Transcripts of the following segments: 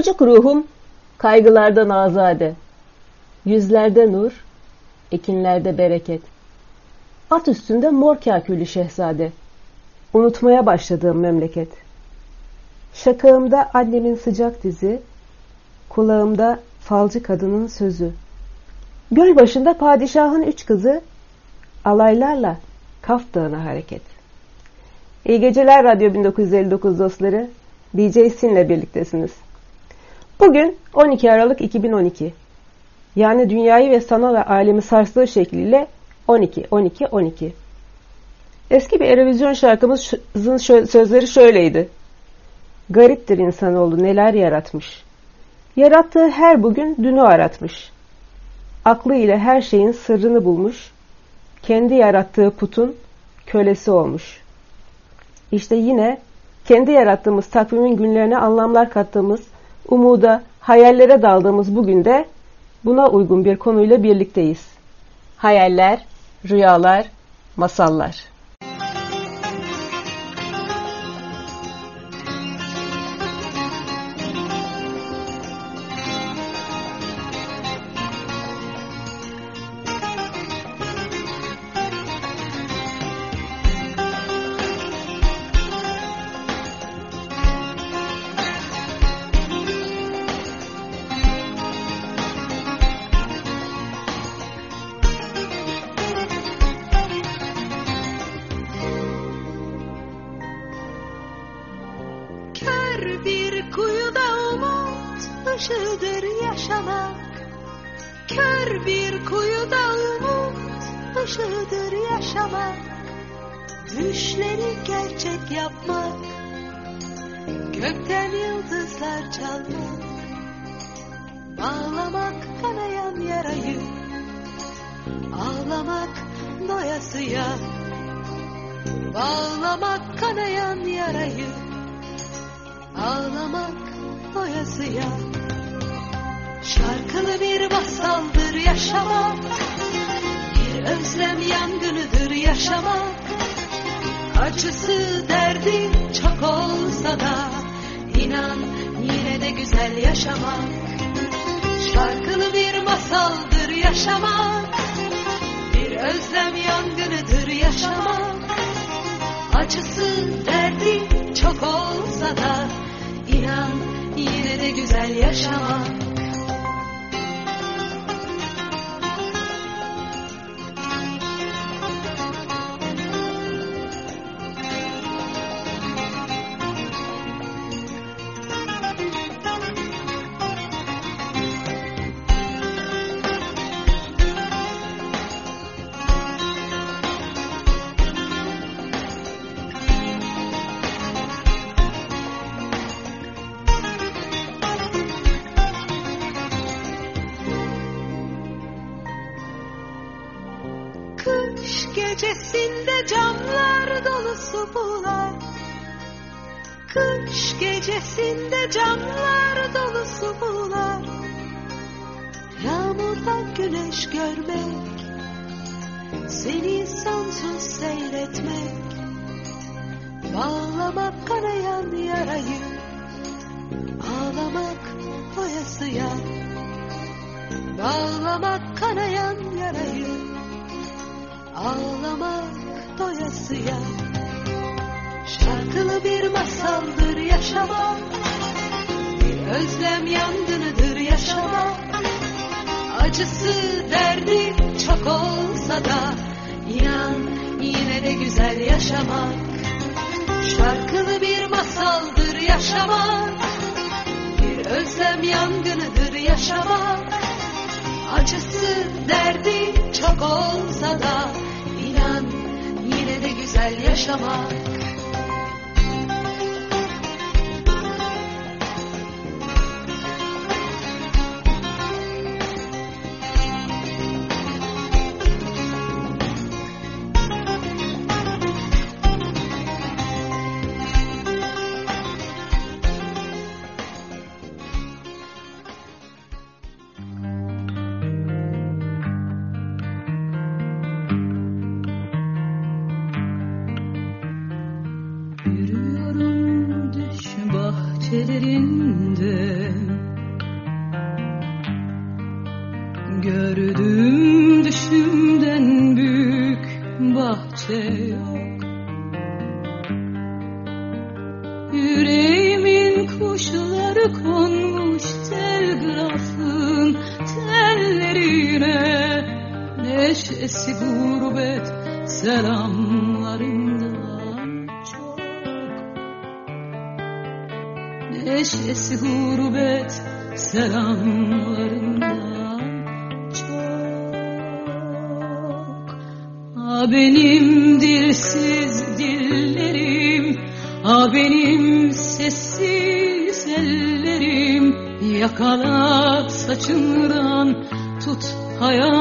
Çocuk ruhum kaygılardan azade. Yüzlerde nur, ekinlerde bereket. At üstünde mor kakülü şehzade. Unutmaya başladığım memleket. Şakağımda annemin sıcak dizi, kulağımda falcı kadının sözü. Göl başında padişahın üç kızı, alaylarla Kaf Dağı'na hareket. İyi geceler Radyo 1959 dostları. DJ Sin'le birliktesiniz. Bugün 12 Aralık 2012. Yani dünyayı ve sanal alemi sarstığı şekliyle 12, 12, 12. Eski bir Erevizyon şarkımızın sözleri şöyleydi. Gariptir insanoğlu neler yaratmış. Yarattığı her bugün dünü aratmış. Aklı ile her şeyin sırrını bulmuş. Kendi yarattığı putun kölesi olmuş. İşte yine kendi yarattığımız takvimin günlerine anlamlar kattığımız, umuda, hayallere daldığımız bugün de buna uygun bir konuyla birlikteyiz. Hayaller, rüyalar, masallar. Kör bir kuyuda umut ışığıdır yaşamak. Düşleri gerçek yapmak. Gökten yıldızlar çalmak. Ağlamak kanayan yarayı. Ağlamak doyasıya. Bağlamak kanayan yarayı. Ağlamak doyasıya. Şarkılı bir masaldır yaşamak. Bir özlem yangınıdır yaşamak. Acısı derdi çok olsa da inan yine de güzel yaşamak. Şarkılı bir masaldır yaşamak. Bir özlem yangınıdır yaşamak. Acısı derdi çok olsa da inan yine de güzel yaşamak.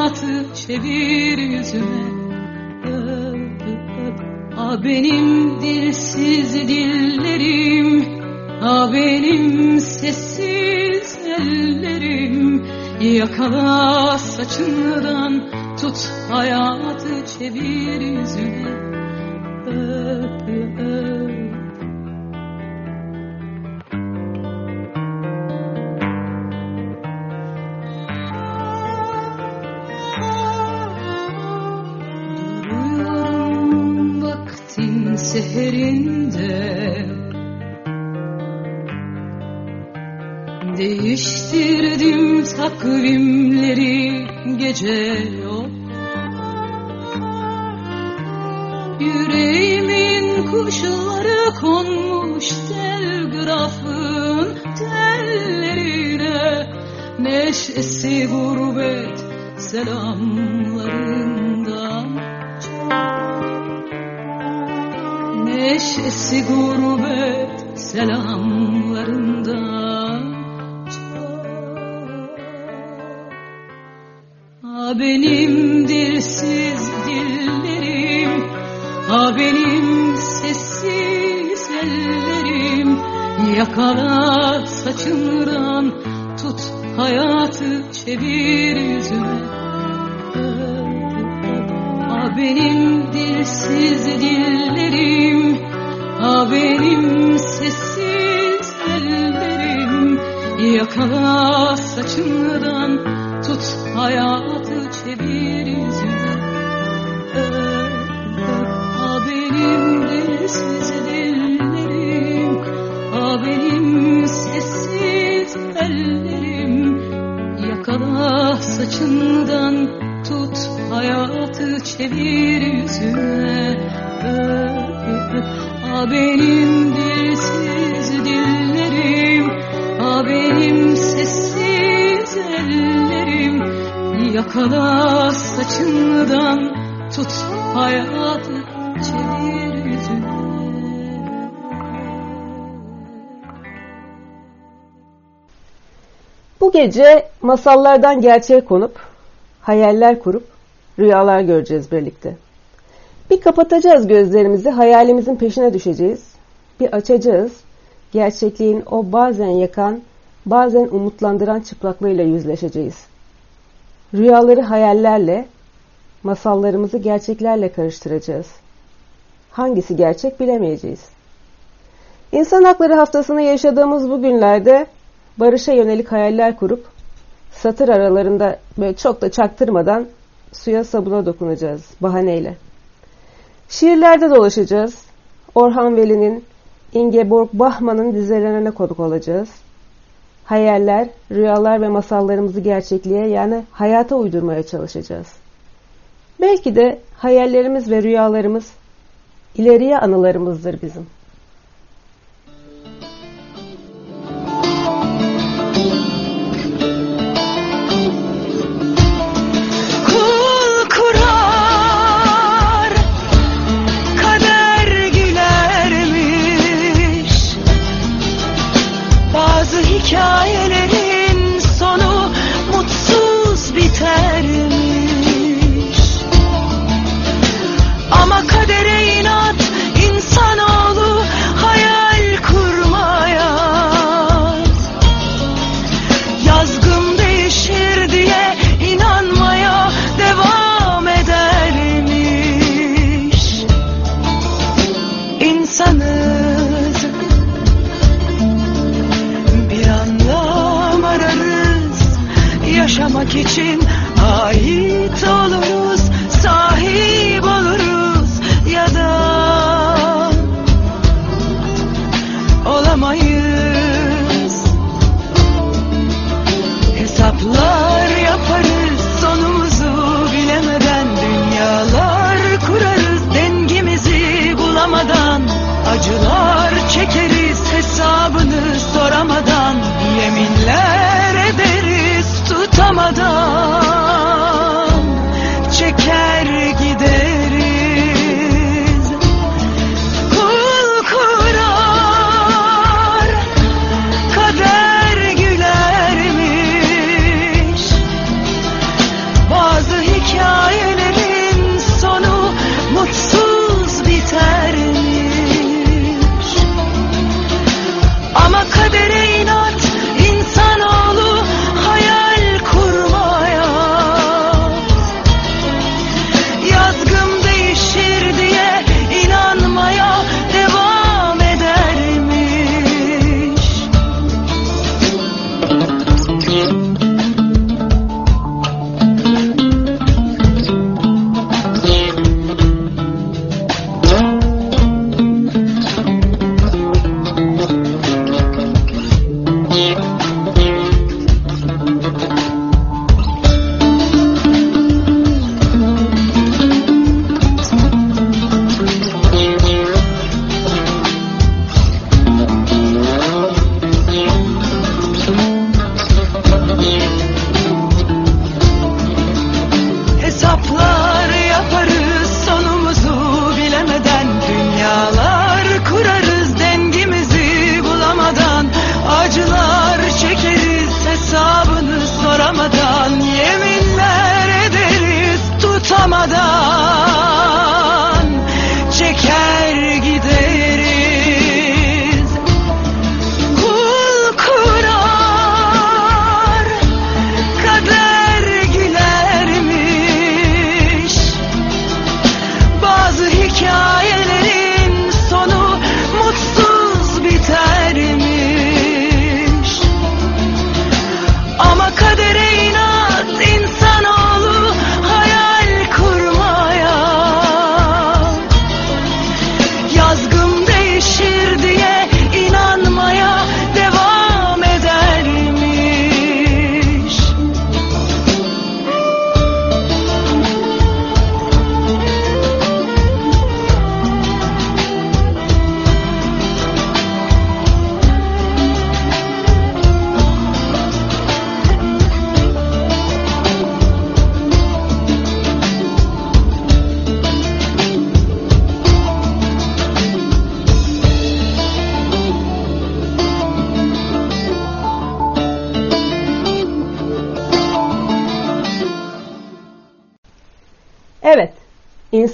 Hayatı çevir yüzüme. Öp öp A benim dilsiz dillerim. A benim sessiz ellerim. Yakala saçından tut hayatı çevir yüzüne öp öp Değiştirdim takvimleri gece yok. Yüreğimin kuşları konmuş telgrafın tellerine Neşesi gurbet selamlarından Neşesi gurbet selamlarından A benim dilsiz dillerim. A benim sessiz ellerim. Yakala saçından tut hayatı çevir yüzüme. A benim dilsiz dillerim. A benim sessiz ellerim. Yakala saçından tut hayatı benim sessiz ellerim. Yakala saçından tut hayatı çevir yüzüne A benim dilsiz dillerim A benim sessiz ellerim. Yakala saçından tut hayatı Bu gece masallardan gerçeğe konup, hayaller kurup, rüyalar göreceğiz birlikte. Bir kapatacağız gözlerimizi, hayalimizin peşine düşeceğiz. Bir açacağız, gerçekliğin o bazen yakan, bazen umutlandıran çıplaklığıyla yüzleşeceğiz. Rüyaları hayallerle, masallarımızı gerçeklerle karıştıracağız. Hangisi gerçek bilemeyeceğiz. İnsan Hakları Haftası'nı yaşadığımız bu günlerde barışa yönelik hayaller kurup satır aralarında böyle çok da çaktırmadan suya sabuna dokunacağız bahaneyle. Şiirlerde dolaşacağız. Orhan Veli'nin, Ingeborg Bachmann'ın dizelerine konuk olacağız. Hayaller, rüyalar ve masallarımızı gerçekliğe yani hayata uydurmaya çalışacağız. Belki de hayallerimiz ve rüyalarımız ileriye anılarımızdır bizim.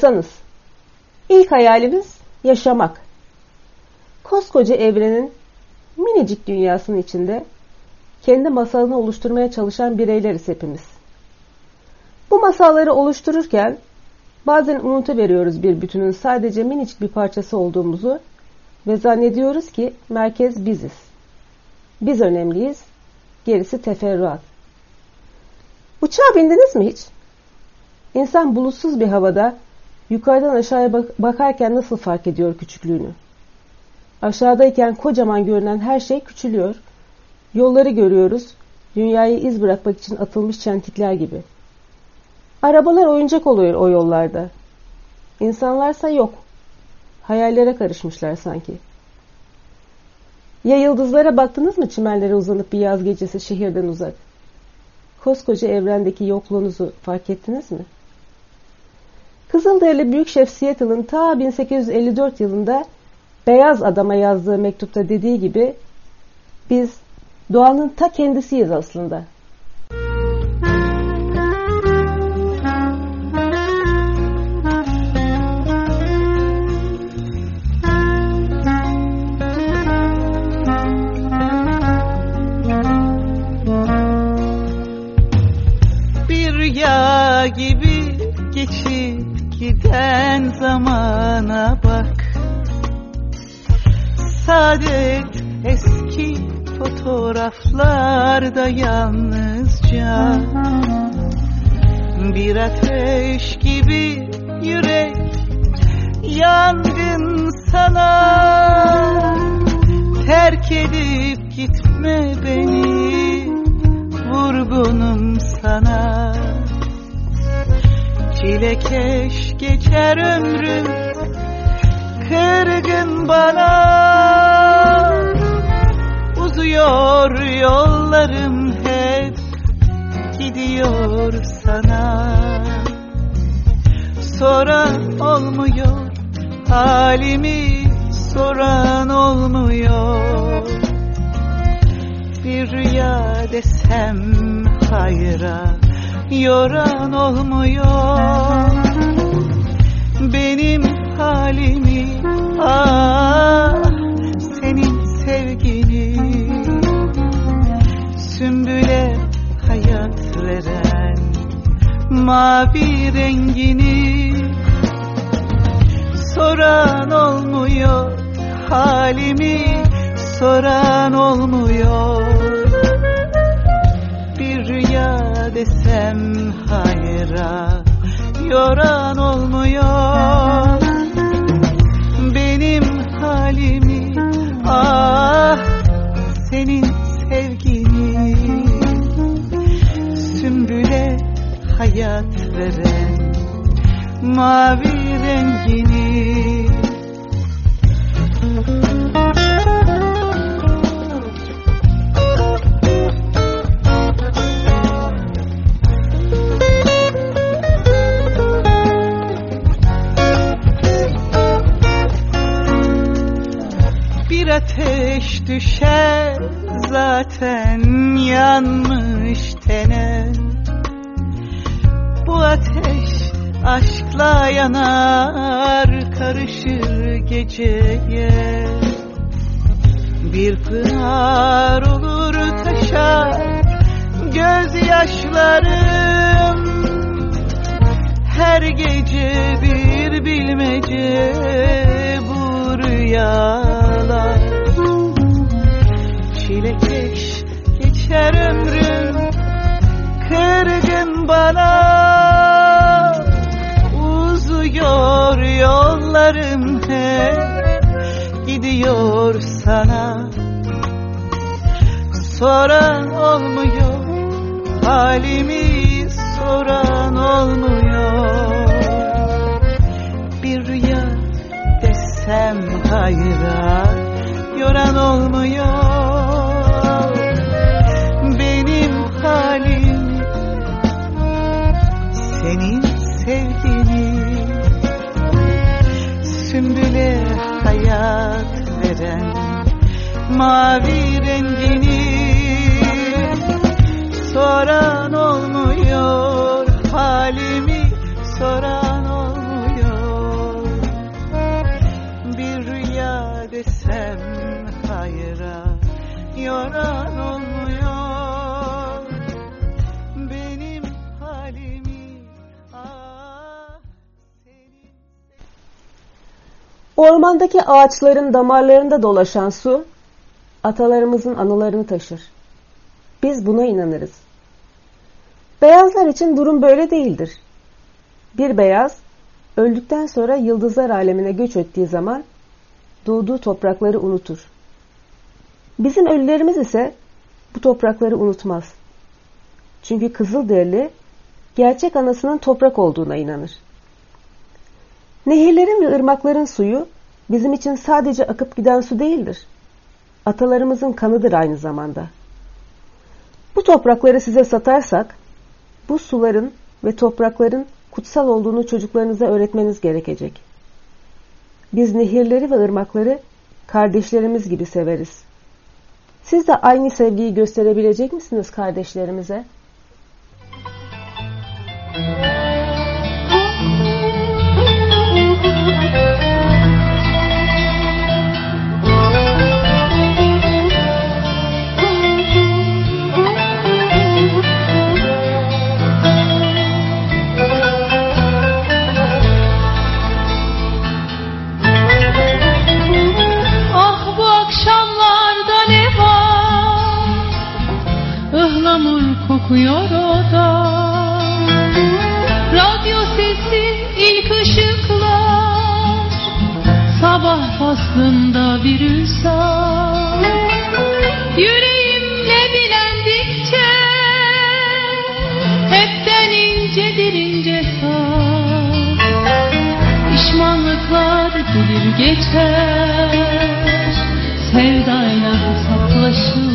İnsanız. İlk hayalimiz yaşamak. Koskoca evrenin minicik dünyasının içinde kendi masalını oluşturmaya çalışan bireyleriz hepimiz. Bu masalları oluştururken bazen unutuveriyoruz bir bütünün sadece minicik bir parçası olduğumuzu ve zannediyoruz ki merkez biziz. Biz önemliyiz, gerisi teferruat. Uçağa bindiniz mi hiç? İnsan bulutsuz bir havada yukarıdan aşağıya bak- bakarken nasıl fark ediyor küçüklüğünü? Aşağıdayken kocaman görünen her şey küçülüyor. Yolları görüyoruz. Dünyayı iz bırakmak için atılmış çentikler gibi. Arabalar oyuncak oluyor o yollarda. İnsanlarsa yok. Hayallere karışmışlar sanki. Ya yıldızlara baktınız mı çimenlere uzanıp bir yaz gecesi şehirden uzak? Koskoca evrendeki yokluğunuzu fark ettiniz mi? Kızılderili Büyük Şef Seattle'ın ta 1854 yılında Beyaz Adam'a yazdığı mektupta dediği gibi biz doğanın ta kendisiyiz aslında. Giden zamana bak. Saadet eski fotoğraflarda yalnızca Bir ateş gibi yürek yangın sana. Terk edip gitme beni Vurgunum sana Çilekeş geçer ömrüm Kırgın bana. Uzuyor yollarım hep Gidiyor sana. Soran olmuyor Halimi soran olmuyor. Bir rüya desem hayra Yoran olmuyor. Benim halimi ah Senin sevgini Sümbüle hayat veren Mavi rengini Soran olmuyor halimi soran olmuyor desem hayra yoran olmuyor. Benim halimi ah senin sevgini. Sümbüle hayat veren mavi rengini. Bir ateş düşer zaten yanmış tene. Bu ateş aşkla yanar karışır geceye. Bir pınar olur taşar gözyaşlarım. Her gece bir bilmece bu rüyalar Çilekeş geçer ömrüm. Kırgın bana Uzuyor yollarım hep. Gidiyor sana. Soran olmuyor halimi soran olmuyor. Bir rüya desem hayra yoran olmuyor mavi rengini Soran olmuyor halimi soran olmuyor. Bir rüya desem hayra yoran olmuyor. Ah Ormandaki ağaçların damarlarında dolaşan su, atalarımızın anılarını taşır. Biz buna inanırız. Beyazlar için durum böyle değildir. Bir beyaz, öldükten sonra yıldızlar alemine göç ettiği zaman doğduğu toprakları unutur. Bizim ölülerimiz ise bu toprakları unutmaz. Çünkü Kızılderili gerçek anasının toprak olduğuna inanır. Nehirlerin ve ırmakların suyu bizim için sadece akıp giden su değildir. Atalarımızın kanıdır aynı zamanda. Bu toprakları size satarsak, bu suların ve toprakların kutsal olduğunu çocuklarınıza öğretmeniz gerekecek. Biz nehirleri ve ırmakları kardeşlerimiz gibi severiz. Siz de aynı sevgiyi gösterebilecek misiniz kardeşlerimize? Ah Akıyor oda Radyo sesi ilk ışıklar. Sabah faslında bir üsal. Yüreğimle bilendikçe Hepten incedir ince sar. Pişmanlıklar gelir geçer. Sevdayla hesaplaşır.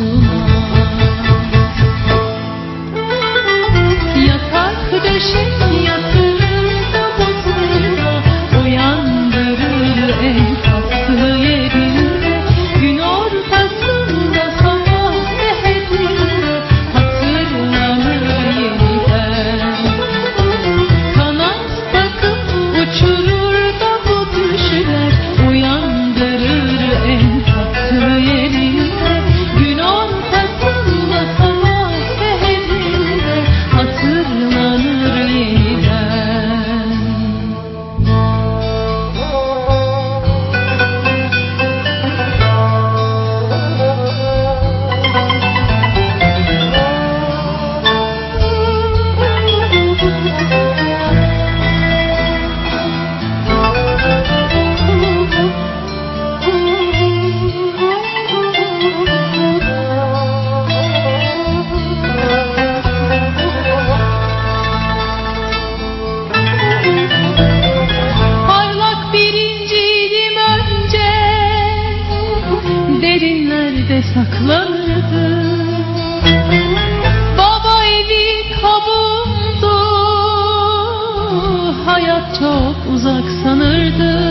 是你 uzak sanırdım.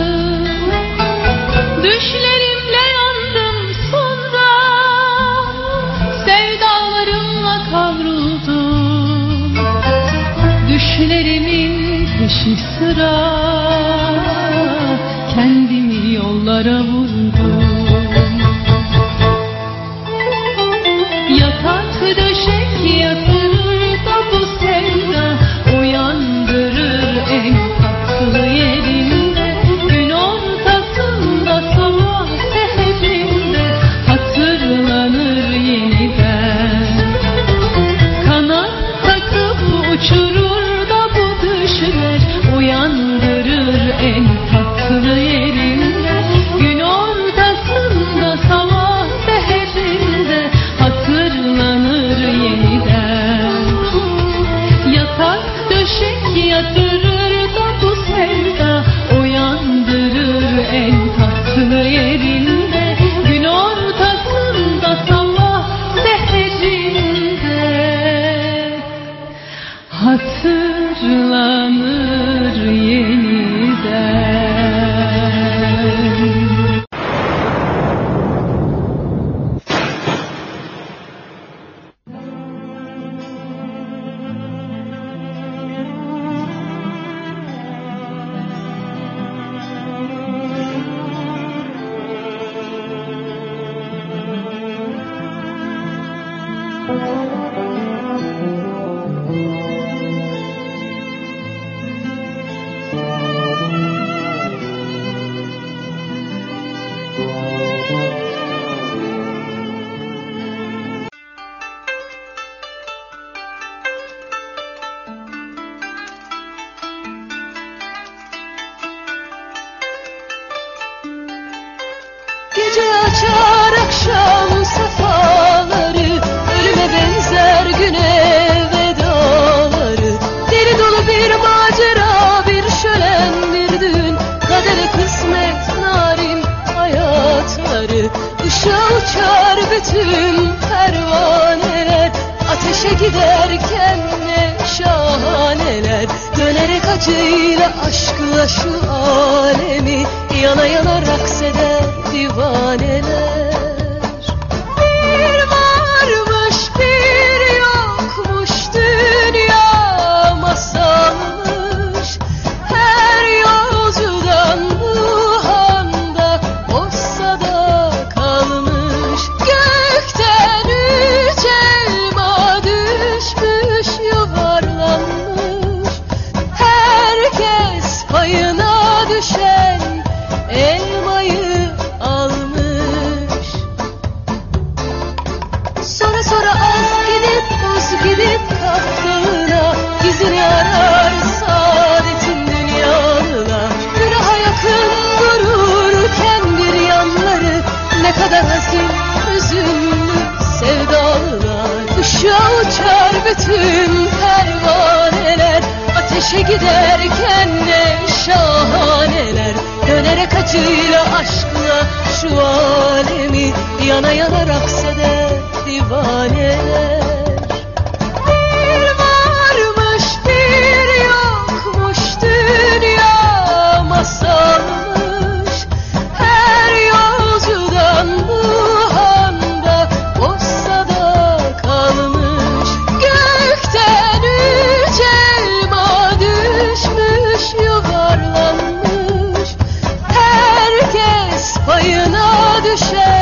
Payına düşen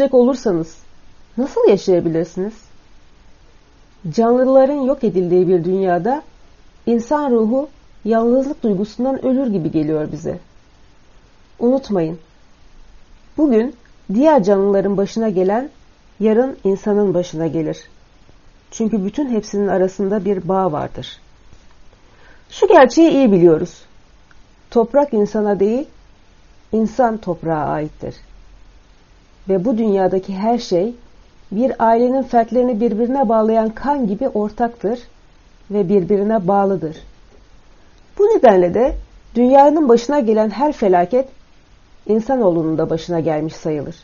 öldürecek olursanız nasıl yaşayabilirsiniz? Canlıların yok edildiği bir dünyada insan ruhu yalnızlık duygusundan ölür gibi geliyor bize. Unutmayın. Bugün diğer canlıların başına gelen yarın insanın başına gelir. Çünkü bütün hepsinin arasında bir bağ vardır. Şu gerçeği iyi biliyoruz. Toprak insana değil, insan toprağa aittir. Ve bu dünyadaki her şey bir ailenin fertlerini birbirine bağlayan kan gibi ortaktır ve birbirine bağlıdır. Bu nedenle de dünyanın başına gelen her felaket insanoğlunun da başına gelmiş sayılır.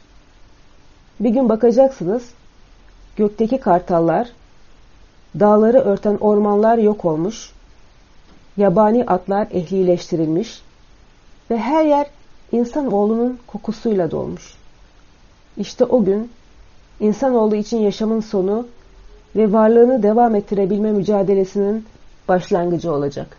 Bir gün bakacaksınız gökteki kartallar, dağları örten ormanlar yok olmuş, yabani atlar ehlileştirilmiş ve her yer insanoğlunun kokusuyla dolmuş. İşte o gün insanoğlu için yaşamın sonu ve varlığını devam ettirebilme mücadelesinin başlangıcı olacak.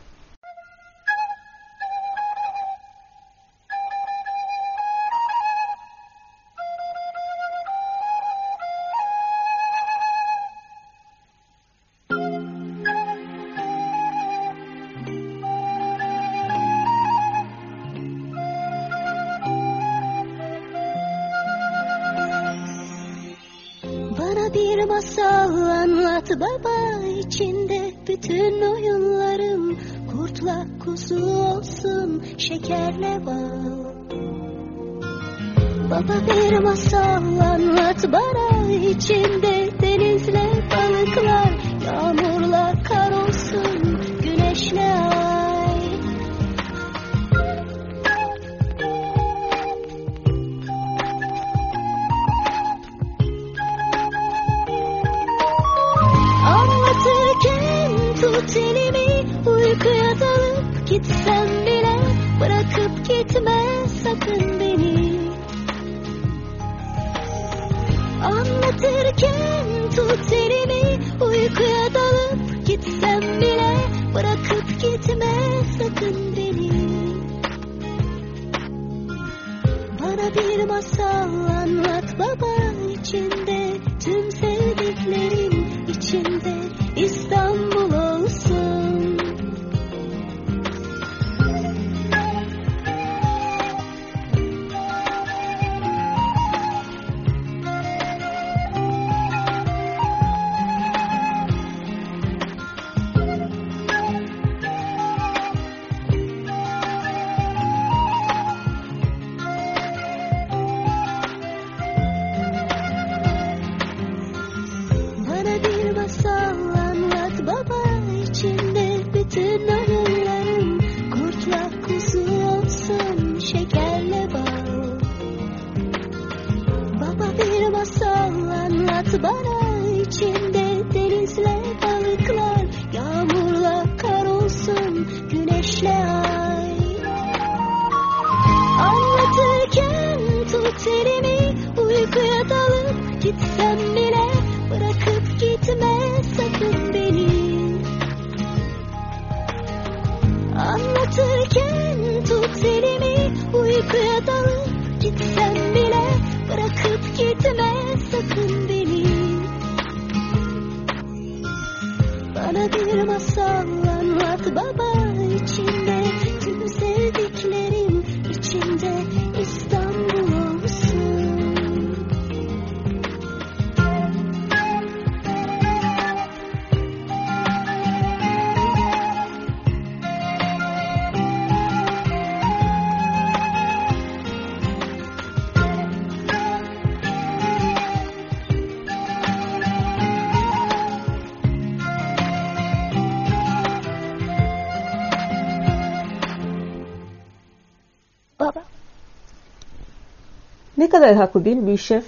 Kadar haklı değil mi şef?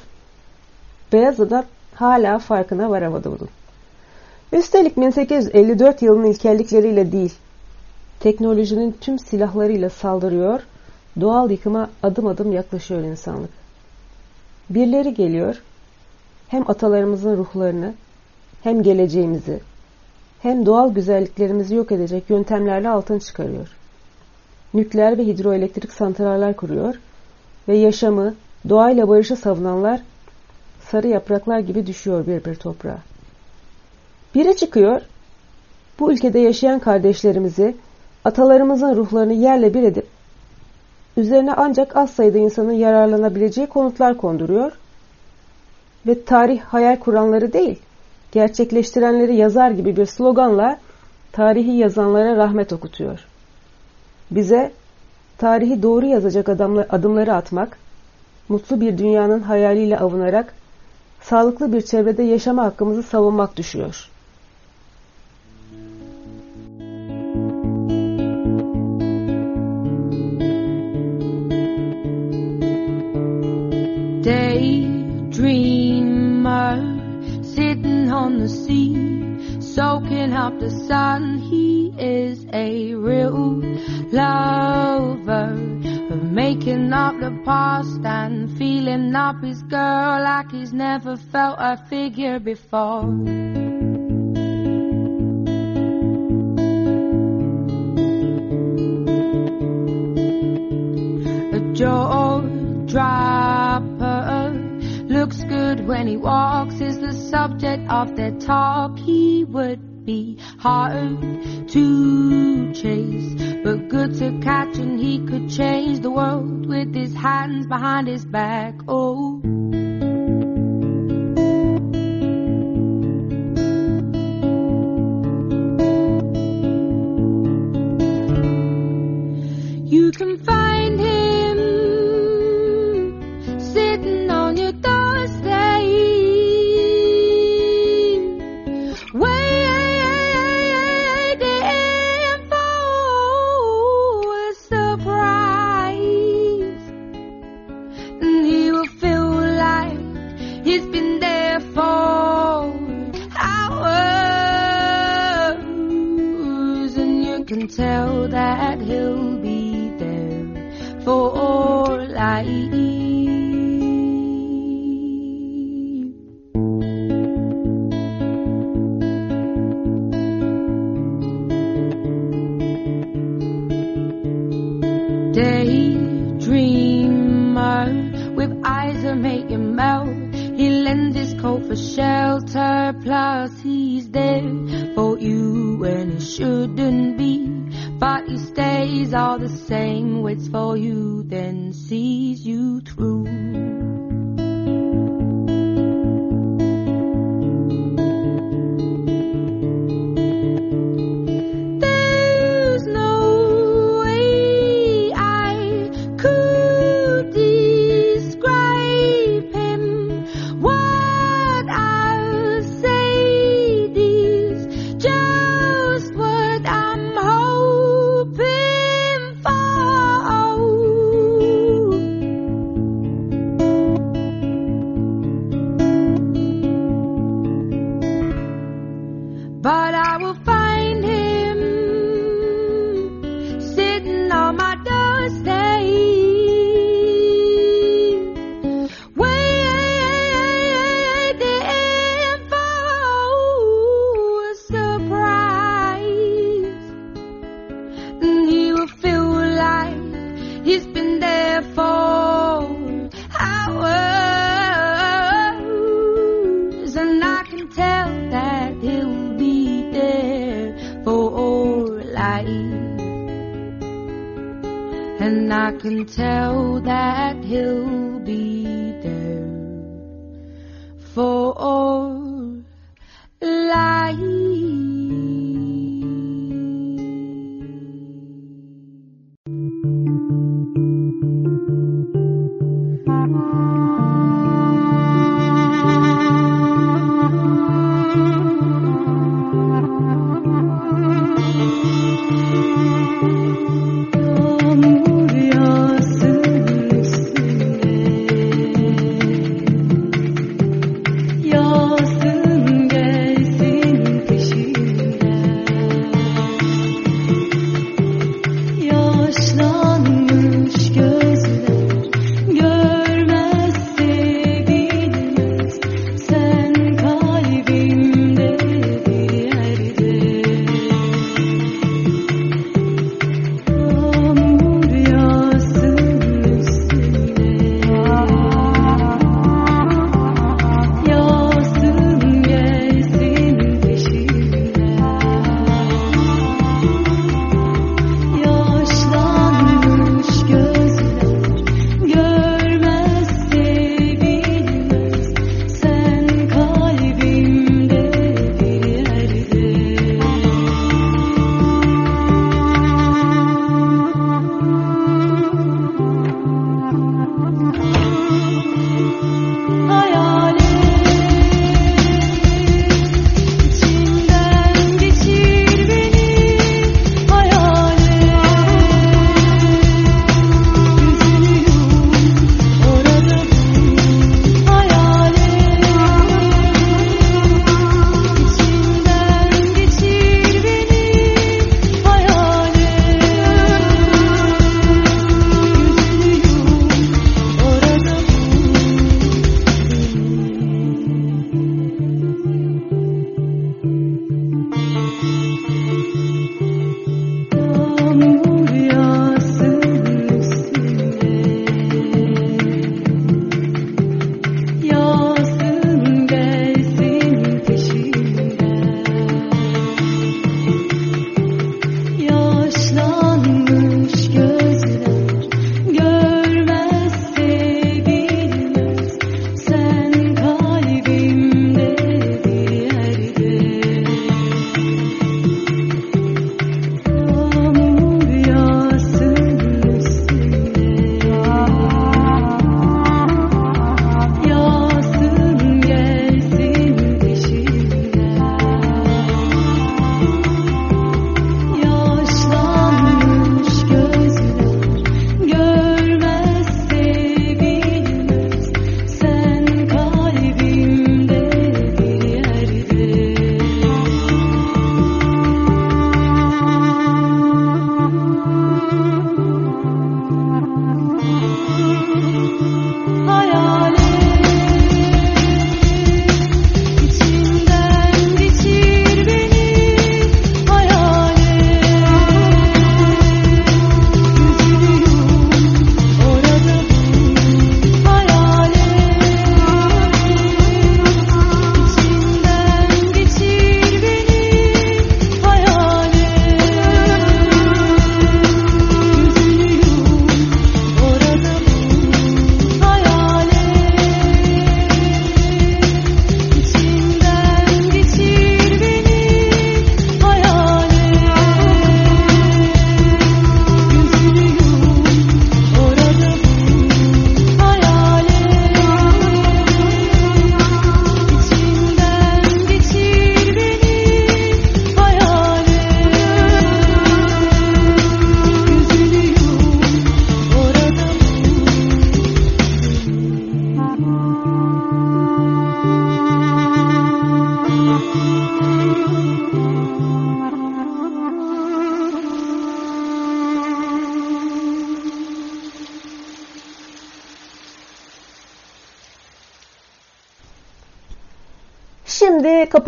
Beyaz adam hala farkına varamadı bunun. Üstelik 1854 yılının ilkellikleriyle değil, teknolojinin tüm silahlarıyla saldırıyor, doğal yıkıma adım adım yaklaşıyor insanlık. Birileri geliyor, hem atalarımızın ruhlarını, hem geleceğimizi, hem doğal güzelliklerimizi yok edecek yöntemlerle altın çıkarıyor. Nükleer ve hidroelektrik santraller kuruyor ve yaşamı, doğayla barışı savunanlar sarı yapraklar gibi düşüyor bir bir toprağa. Biri çıkıyor, bu ülkede yaşayan kardeşlerimizi, atalarımızın ruhlarını yerle bir edip, üzerine ancak az sayıda insanın yararlanabileceği konutlar konduruyor ve tarih hayal kuranları değil, gerçekleştirenleri yazar gibi bir sloganla tarihi yazanlara rahmet okutuyor. Bize tarihi doğru yazacak adımları atmak, mutlu bir dünyanın hayaliyle avunarak sağlıklı bir çevrede yaşama hakkımızı savunmak düşüyor. Daydreamer sitting on the sea, soaking up the sun. He is a real lover making up the past and feeling up his girl like he's never felt a figure before. A jaw dropper looks good when he walks is the subject of their talk he would be hard to chase but good to catch and he could change the world with his hands behind his back. Oh. You can find tell that he'll be there for life. Daydreamer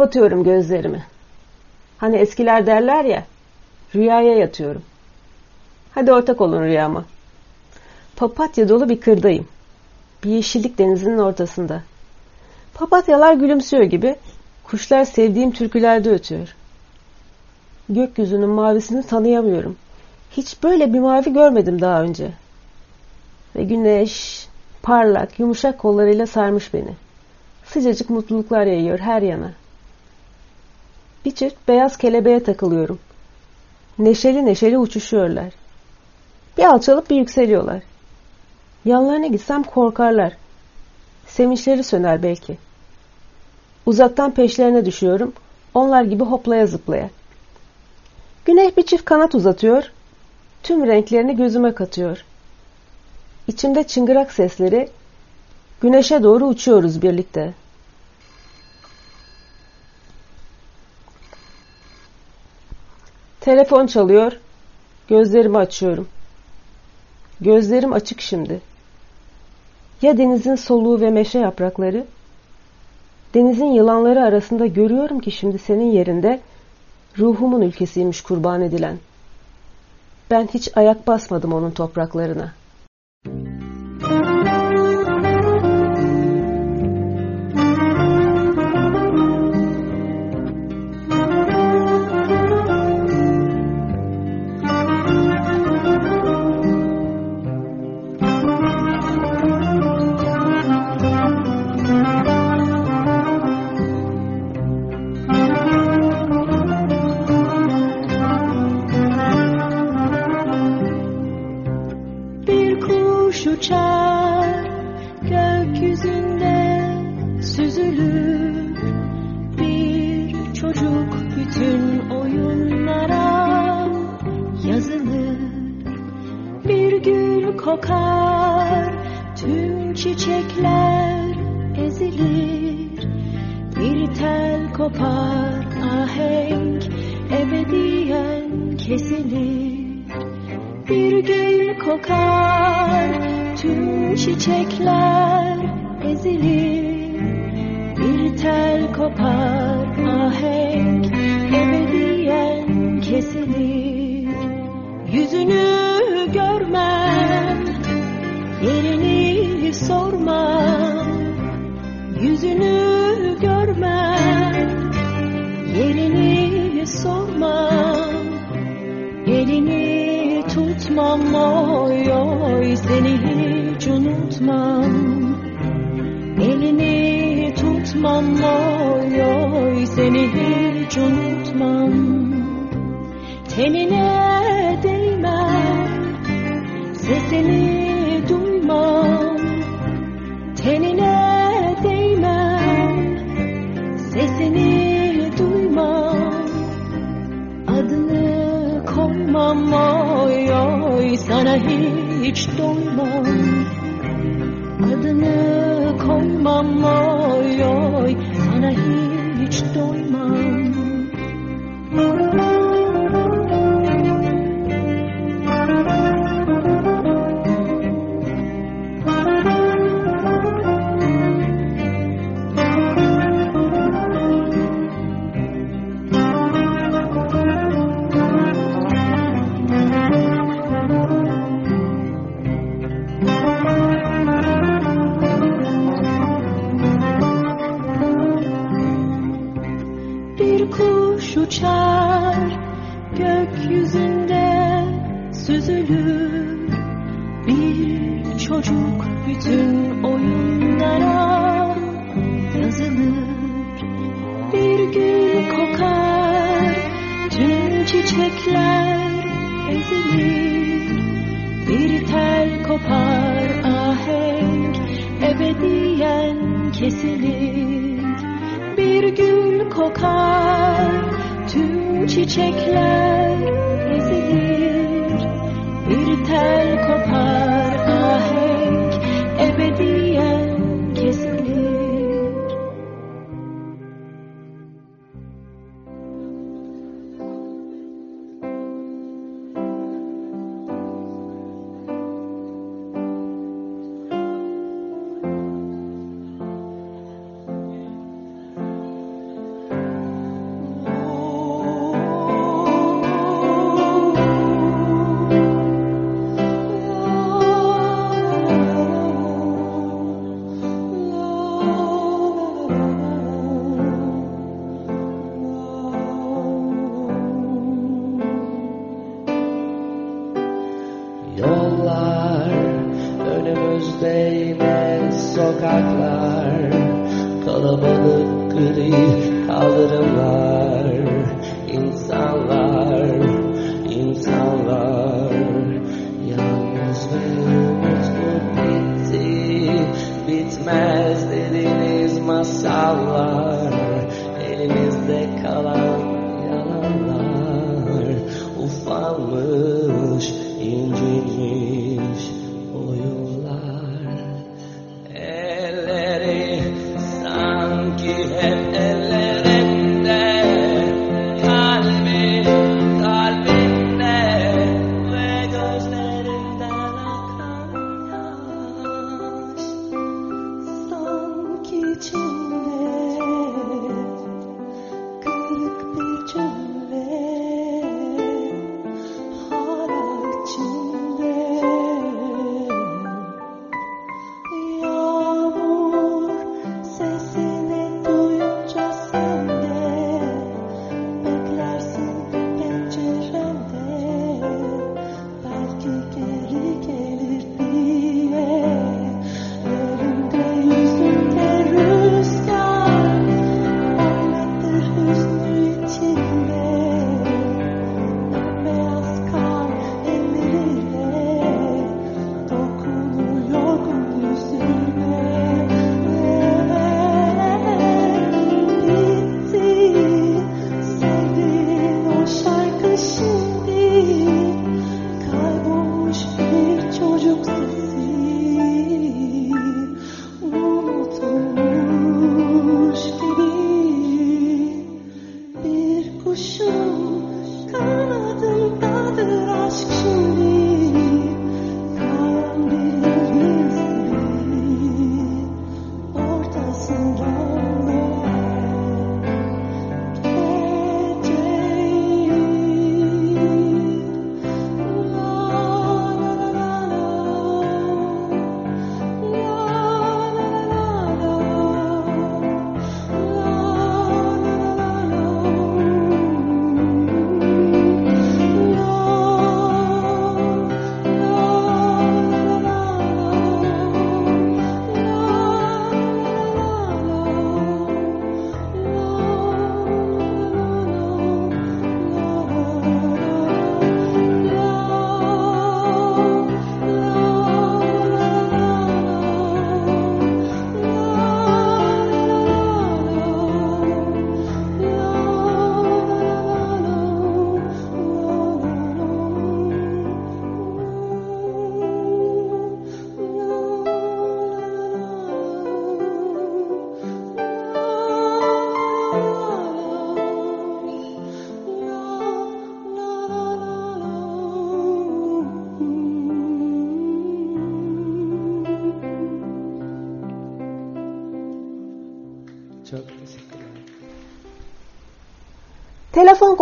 kapatıyorum gözlerimi. Hani eskiler derler ya, rüyaya yatıyorum. Hadi ortak olun rüyama. Papatya dolu bir kırdayım. Bir yeşillik denizinin ortasında. Papatyalar gülümsüyor gibi, kuşlar sevdiğim türkülerde ötüyor. Gökyüzünün mavisini tanıyamıyorum. Hiç böyle bir mavi görmedim daha önce. Ve güneş parlak, yumuşak kollarıyla sarmış beni. Sıcacık mutluluklar yayıyor her yana. Bir çift beyaz kelebeğe takılıyorum. Neşeli neşeli uçuşuyorlar. Bir alçalıp bir yükseliyorlar. Yanlarına gitsem korkarlar. Sevinçleri söner belki. Uzaktan peşlerine düşüyorum. Onlar gibi hoplaya zıplaya. Güneş bir çift kanat uzatıyor. Tüm renklerini gözüme katıyor. İçimde çıngırak sesleri. Güneşe doğru uçuyoruz birlikte. Telefon çalıyor. Gözlerimi açıyorum. Gözlerim açık şimdi. Ya denizin soluğu ve meşe yaprakları? Denizin yılanları arasında görüyorum ki şimdi senin yerinde ruhumun ülkesiymiş kurban edilen. Ben hiç ayak basmadım onun topraklarına.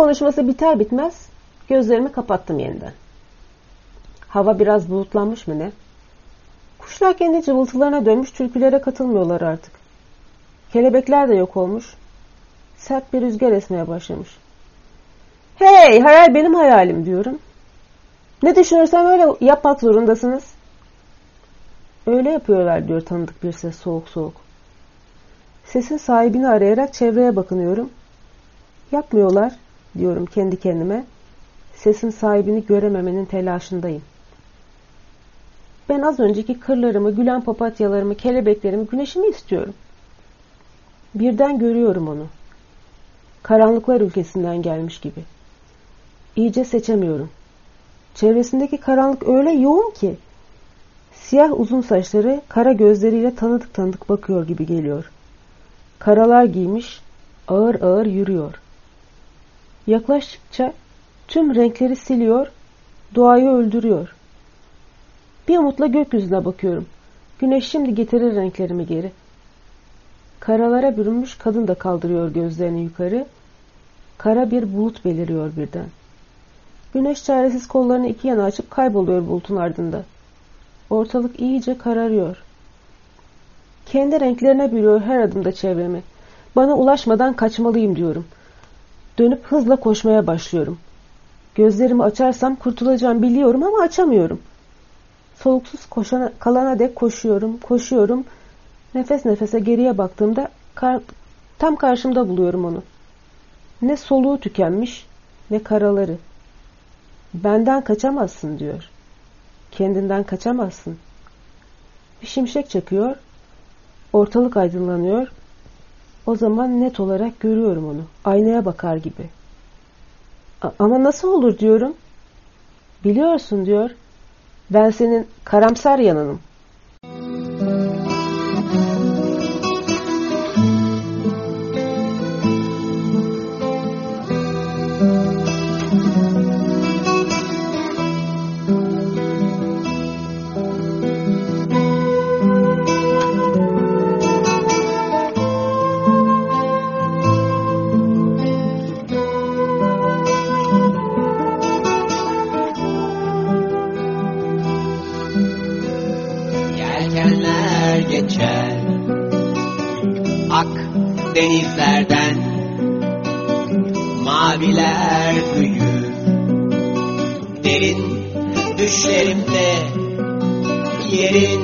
Konuşması biter bitmez gözlerimi kapattım yeniden. Hava biraz bulutlanmış mı ne? Kuşlar kendi cıvıltılarına dönmüş türkülere katılmıyorlar artık. Kelebekler de yok olmuş. Sert bir rüzgar esmeye başlamış. Hey hayal benim hayalim diyorum. Ne düşünürsem öyle yapmak zorundasınız. Öyle yapıyorlar diyor tanıdık bir ses soğuk soğuk. Sesin sahibini arayarak çevreye bakınıyorum. Yapmıyorlar diyorum kendi kendime. Sesin sahibini görememenin telaşındayım. Ben az önceki kırlarımı, gülen papatyalarımı, kelebeklerimi, güneşimi istiyorum. Birden görüyorum onu. Karanlıklar ülkesinden gelmiş gibi. İyice seçemiyorum. Çevresindeki karanlık öyle yoğun ki siyah uzun saçları kara gözleriyle tanıdık tanıdık bakıyor gibi geliyor. Karalar giymiş, ağır ağır yürüyor. Yaklaştıkça tüm renkleri siliyor, doğayı öldürüyor. Bir umutla gökyüzüne bakıyorum. Güneş şimdi getirir renklerimi geri. Karalara bürünmüş kadın da kaldırıyor gözlerini yukarı. Kara bir bulut beliriyor birden. Güneş çaresiz kollarını iki yana açıp kayboluyor bulutun ardında. Ortalık iyice kararıyor. Kendi renklerine bürüyor her adımda çevremi. Bana ulaşmadan kaçmalıyım diyorum. Dönüp hızla koşmaya başlıyorum. Gözlerimi açarsam kurtulacağım biliyorum ama açamıyorum. Soluksuz koşana, kalana dek koşuyorum, koşuyorum. Nefes nefese geriye baktığımda kar- tam karşımda buluyorum onu. Ne soluğu tükenmiş ne karaları. Benden kaçamazsın diyor. Kendinden kaçamazsın. Bir şimşek çakıyor. Ortalık aydınlanıyor. O zaman net olarak görüyorum onu. Aynaya bakar gibi. A- ama nasıl olur diyorum. Biliyorsun diyor. Ben senin karamsar yanınım. Denizlerden. Maviler büyür Derin düşlerimde Yerin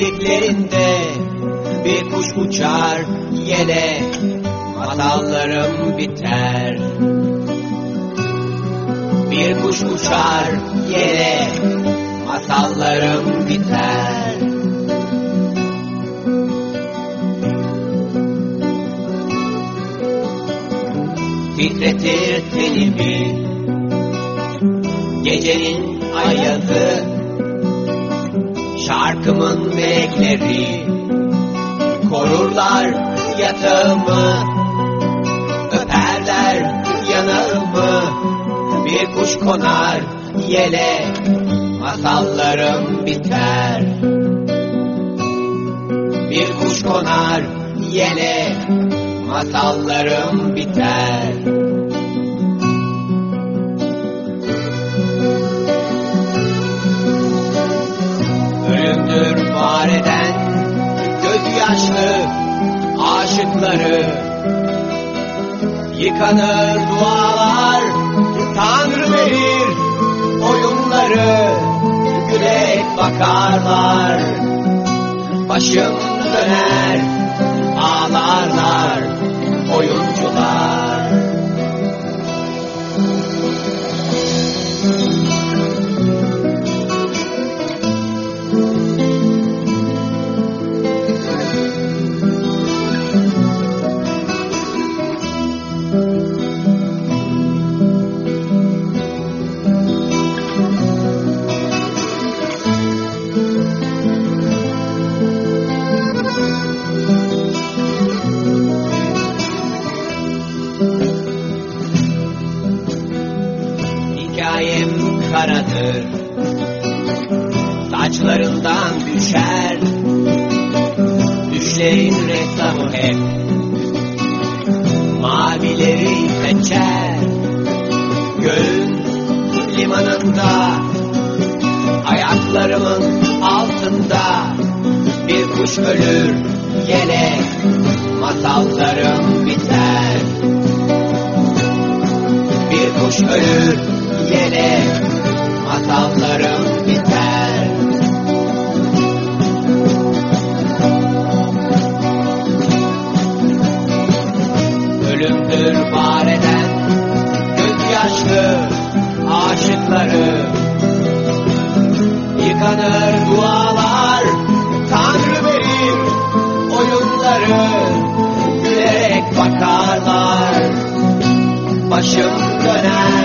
diplerinde Bir kuş uçar yele Masallarım biter Bir kuş uçar yele Masallarım biter Titretir tenimi Gecenin ayazı Şarkımın melekleri Korurlar yatağımı Öperler yanağımı Bir kuş konar yele Masallarım biter. Bir kuş konar yele Masallarım biter Gözyaşlı aşıkları. Yıkanır dualar Tanrı verir oyunları Gülerek bakarlar. Başım döner Ağlarlar oyuncular Saçlarından düşer. Düşlerin ressamı hep. Mavileri seçer Göğün limanında Ayaklarımın altında Bir kuş ölür yele Masallarım biter. Bir kuş ölür yele masallarım Yıkanır dualar Tanrı verir oyunları Gülerek bakarlar. Başım döner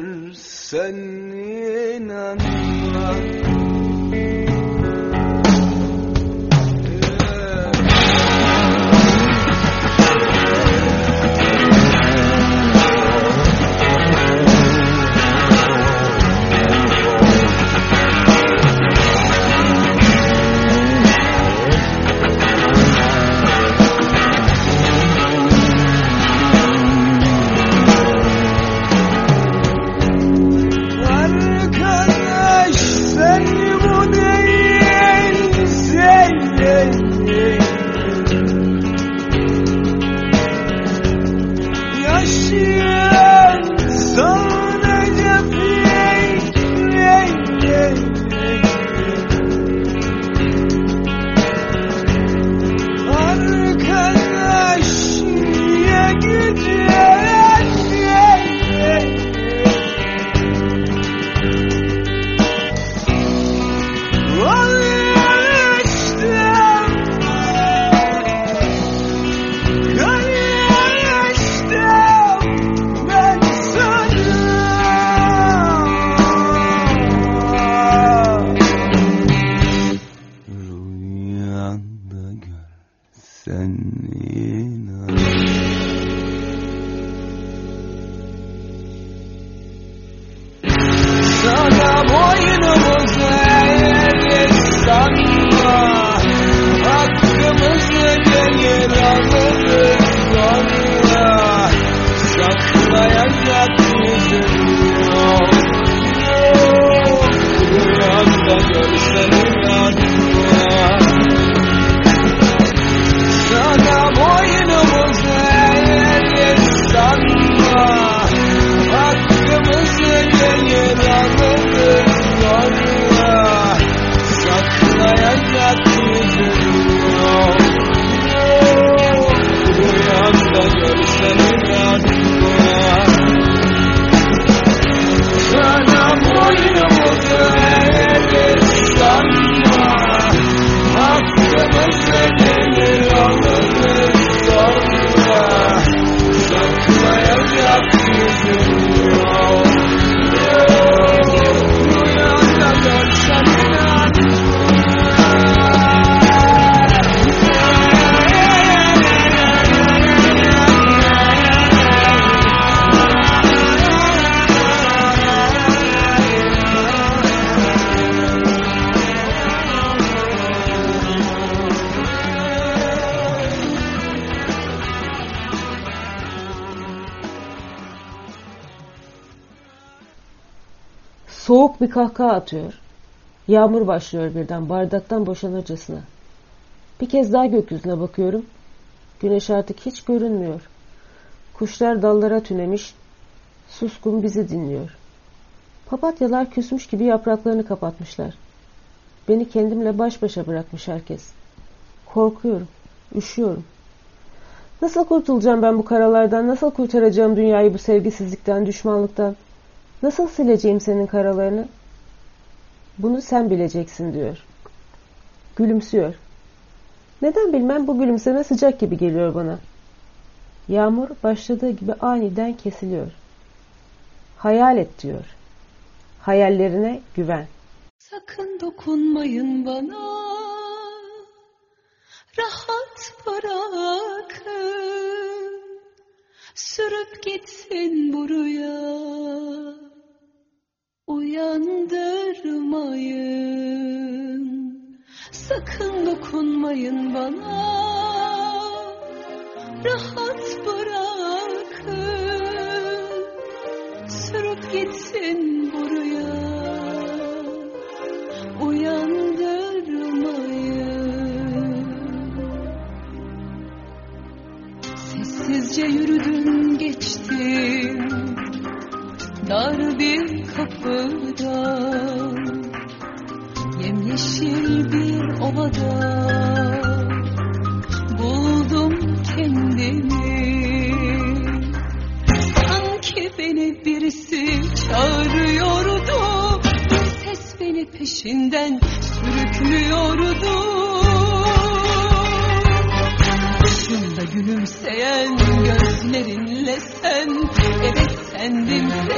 görsen inanma bir kahkaha atıyor. Yağmur başlıyor birden bardaktan boşanırcasına. Bir kez daha gökyüzüne bakıyorum. Güneş artık hiç görünmüyor. Kuşlar dallara tünemiş, suskun bizi dinliyor. Papatyalar küsmüş gibi yapraklarını kapatmışlar. Beni kendimle baş başa bırakmış herkes. Korkuyorum, üşüyorum. Nasıl kurtulacağım ben bu karalardan, nasıl kurtaracağım dünyayı bu sevgisizlikten, düşmanlıktan? Nasıl sileceğim senin karalarını? Bunu sen bileceksin diyor. Gülümsüyor. Neden bilmem bu gülümseme sıcak gibi geliyor bana. Yağmur başladığı gibi aniden kesiliyor. Hayal et diyor. Hayallerine güven. Sakın dokunmayın bana Rahat bırakın sürüp gitsin buraya. Uyandırmayın. Sakın dokunmayın bana. Rahat bırakın. Sürüp gitsin Dar bir kapıdan Yemyeşil bir ovada Buldum kendimi. Sanki beni birisi çağırıyordu Bir ses beni peşinden sürüklüyordu. Başımda gülümseyen gözlerinle sen Evet sendin sevgilim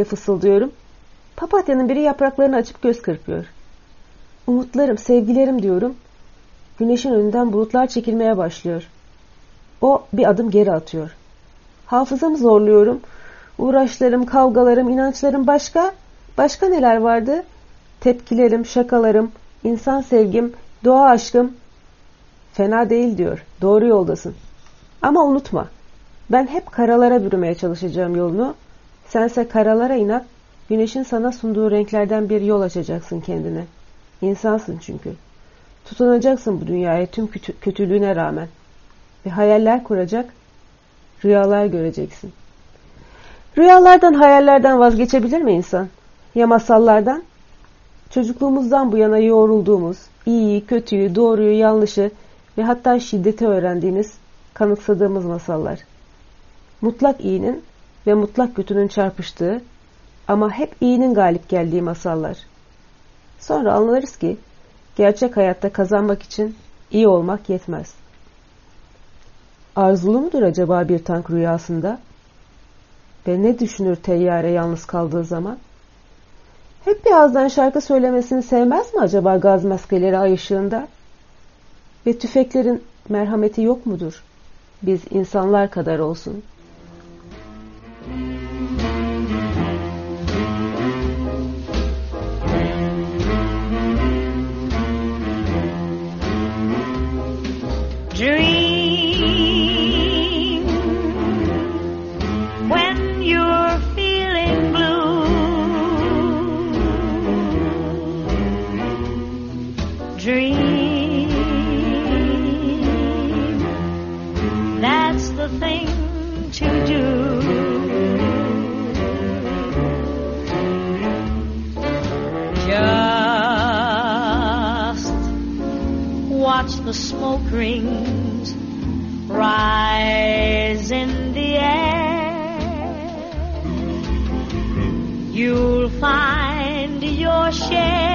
diye fısıldıyorum. Papatyanın biri yapraklarını açıp göz kırpıyor. Umutlarım, sevgilerim diyorum. Güneşin önünden bulutlar çekilmeye başlıyor. O bir adım geri atıyor. Hafızamı zorluyorum. Uğraşlarım, kavgalarım, inançlarım başka. Başka neler vardı? Tepkilerim, şakalarım, insan sevgim, doğa aşkım. Fena değil diyor. Doğru yoldasın. Ama unutma. Ben hep karalara bürümeye çalışacağım yolunu. Sense karalara inat, güneşin sana sunduğu renklerden bir yol açacaksın kendine. İnsansın çünkü. Tutunacaksın bu dünyaya tüm kötü- kötülüğüne rağmen. Ve hayaller kuracak, rüyalar göreceksin. Rüyalardan, hayallerden vazgeçebilir mi insan? Ya masallardan? Çocukluğumuzdan bu yana yoğrulduğumuz, iyiyi, kötüyü, doğruyu, yanlışı ve hatta şiddeti öğrendiğimiz, kanıksadığımız masallar. Mutlak iyinin ve mutlak kötünün çarpıştığı ama hep iyinin galip geldiği masallar. Sonra anlarız ki gerçek hayatta kazanmak için iyi olmak yetmez. Arzulu mudur acaba bir tank rüyasında? Ve ne düşünür teyyare yalnız kaldığı zaman? Hep bir ağızdan şarkı söylemesini sevmez mi acaba gaz maskeleri ay ışığında? Ve tüfeklerin merhameti yok mudur? Biz insanlar kadar olsun. Dream. the smoke rings rise in the air. You'll find your share.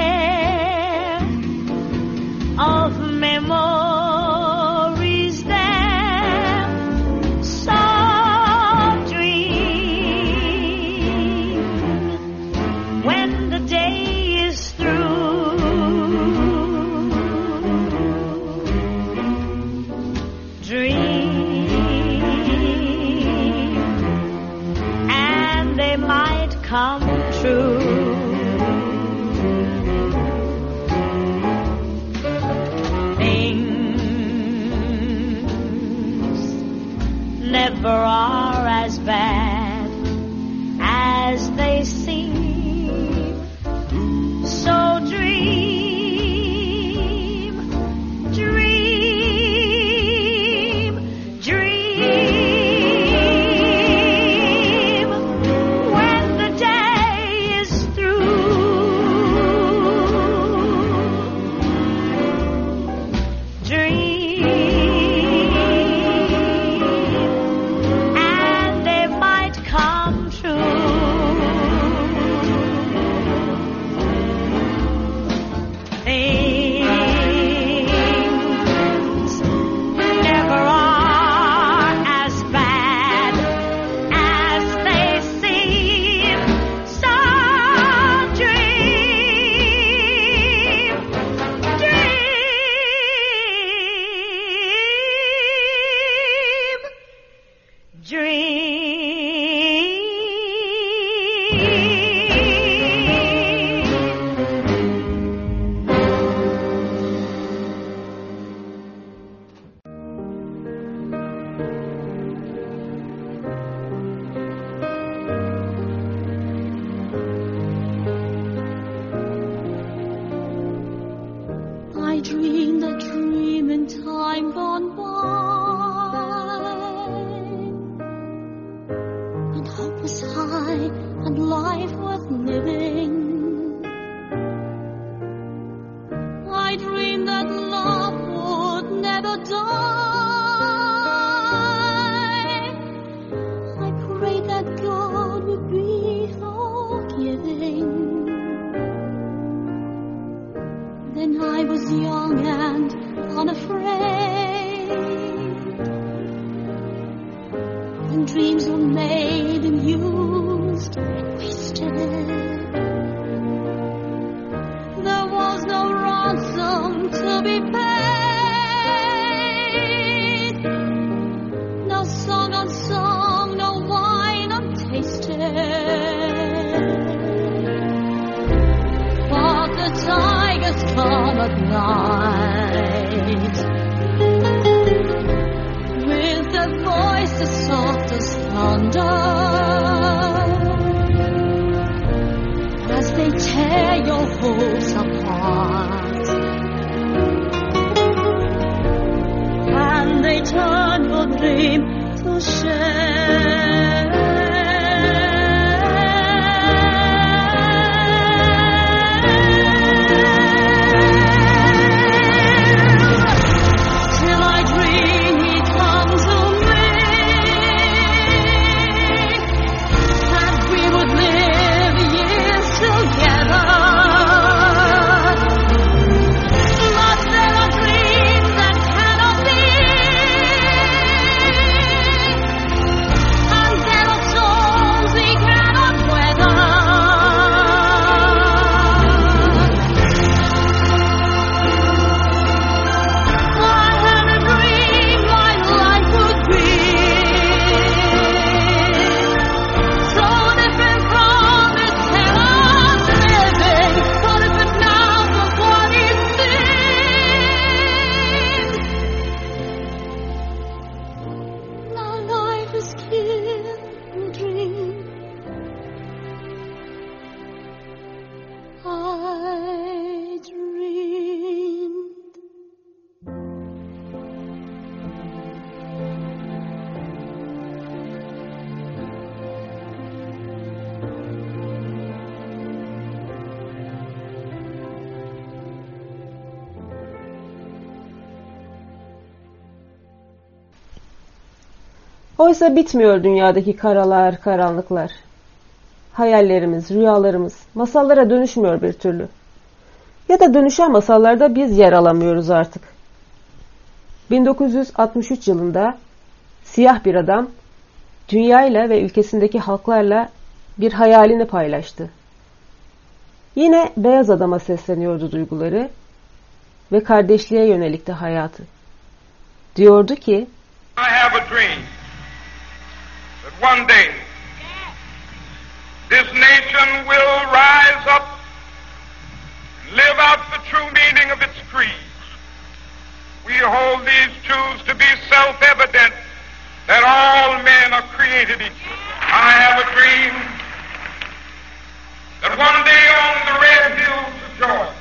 Oysa bitmiyor dünyadaki karalar, karanlıklar. Hayallerimiz, rüyalarımız masallara dönüşmüyor bir türlü. Ya da dönüşen masallarda biz yer alamıyoruz artık. 1963 yılında siyah bir adam dünyayla ve ülkesindeki halklarla bir hayalini paylaştı. Yine beyaz adama sesleniyordu duyguları ve kardeşliğe yönelikti hayatı. Diyordu ki I have a dream one day this nation will rise up and live out the true meaning of its creed. We hold these truths to be self-evident that all men are created equal. I have a dream that one day on the red hills of Georgia,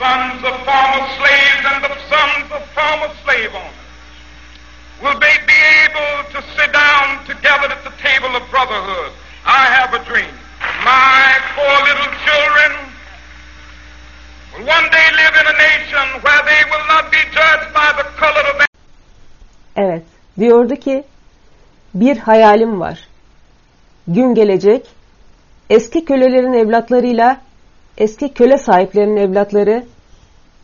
sons of former slaves and the sons of former slave owners will be able together at the table of brotherhood. I have a dream. My four little children will one day live in a nation where they will not be judged by the color of their Evet, diyordu ki bir hayalim var. Gün gelecek, eski kölelerin evlatlarıyla eski köle sahiplerinin evlatları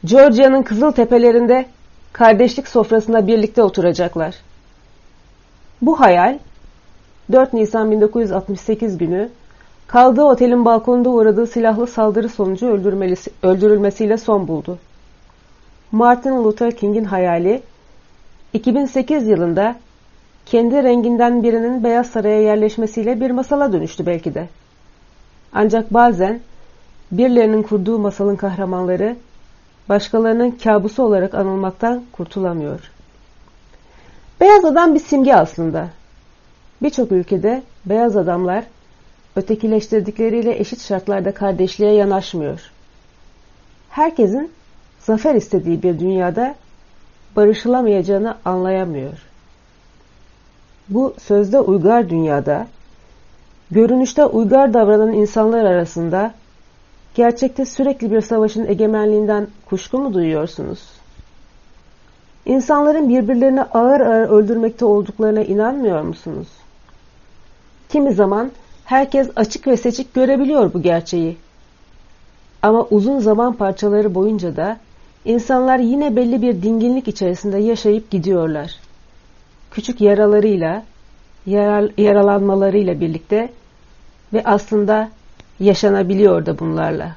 Georgia'nın kızıl tepelerinde kardeşlik sofrasında birlikte oturacaklar. Bu hayal 4 Nisan 1968 günü kaldığı otelin balkonunda uğradığı silahlı saldırı sonucu öldürülmesiyle son buldu. Martin Luther King'in hayali 2008 yılında kendi renginden birinin Beyaz Saray'a yerleşmesiyle bir masala dönüştü belki de. Ancak bazen birilerinin kurduğu masalın kahramanları başkalarının kabusu olarak anılmaktan kurtulamıyor. Beyaz adam bir simge aslında. Birçok ülkede beyaz adamlar ötekileştirdikleriyle eşit şartlarda kardeşliğe yanaşmıyor. Herkesin zafer istediği bir dünyada barışılamayacağını anlayamıyor. Bu sözde uygar dünyada, görünüşte uygar davranan insanlar arasında gerçekte sürekli bir savaşın egemenliğinden kuşku mu duyuyorsunuz? İnsanların birbirlerini ağır ağır öldürmekte olduklarına inanmıyor musunuz? Kimi zaman herkes açık ve seçik görebiliyor bu gerçeği. Ama uzun zaman parçaları boyunca da insanlar yine belli bir dinginlik içerisinde yaşayıp gidiyorlar. Küçük yaralarıyla, yarar, yaralanmalarıyla birlikte ve aslında yaşanabiliyor da bunlarla.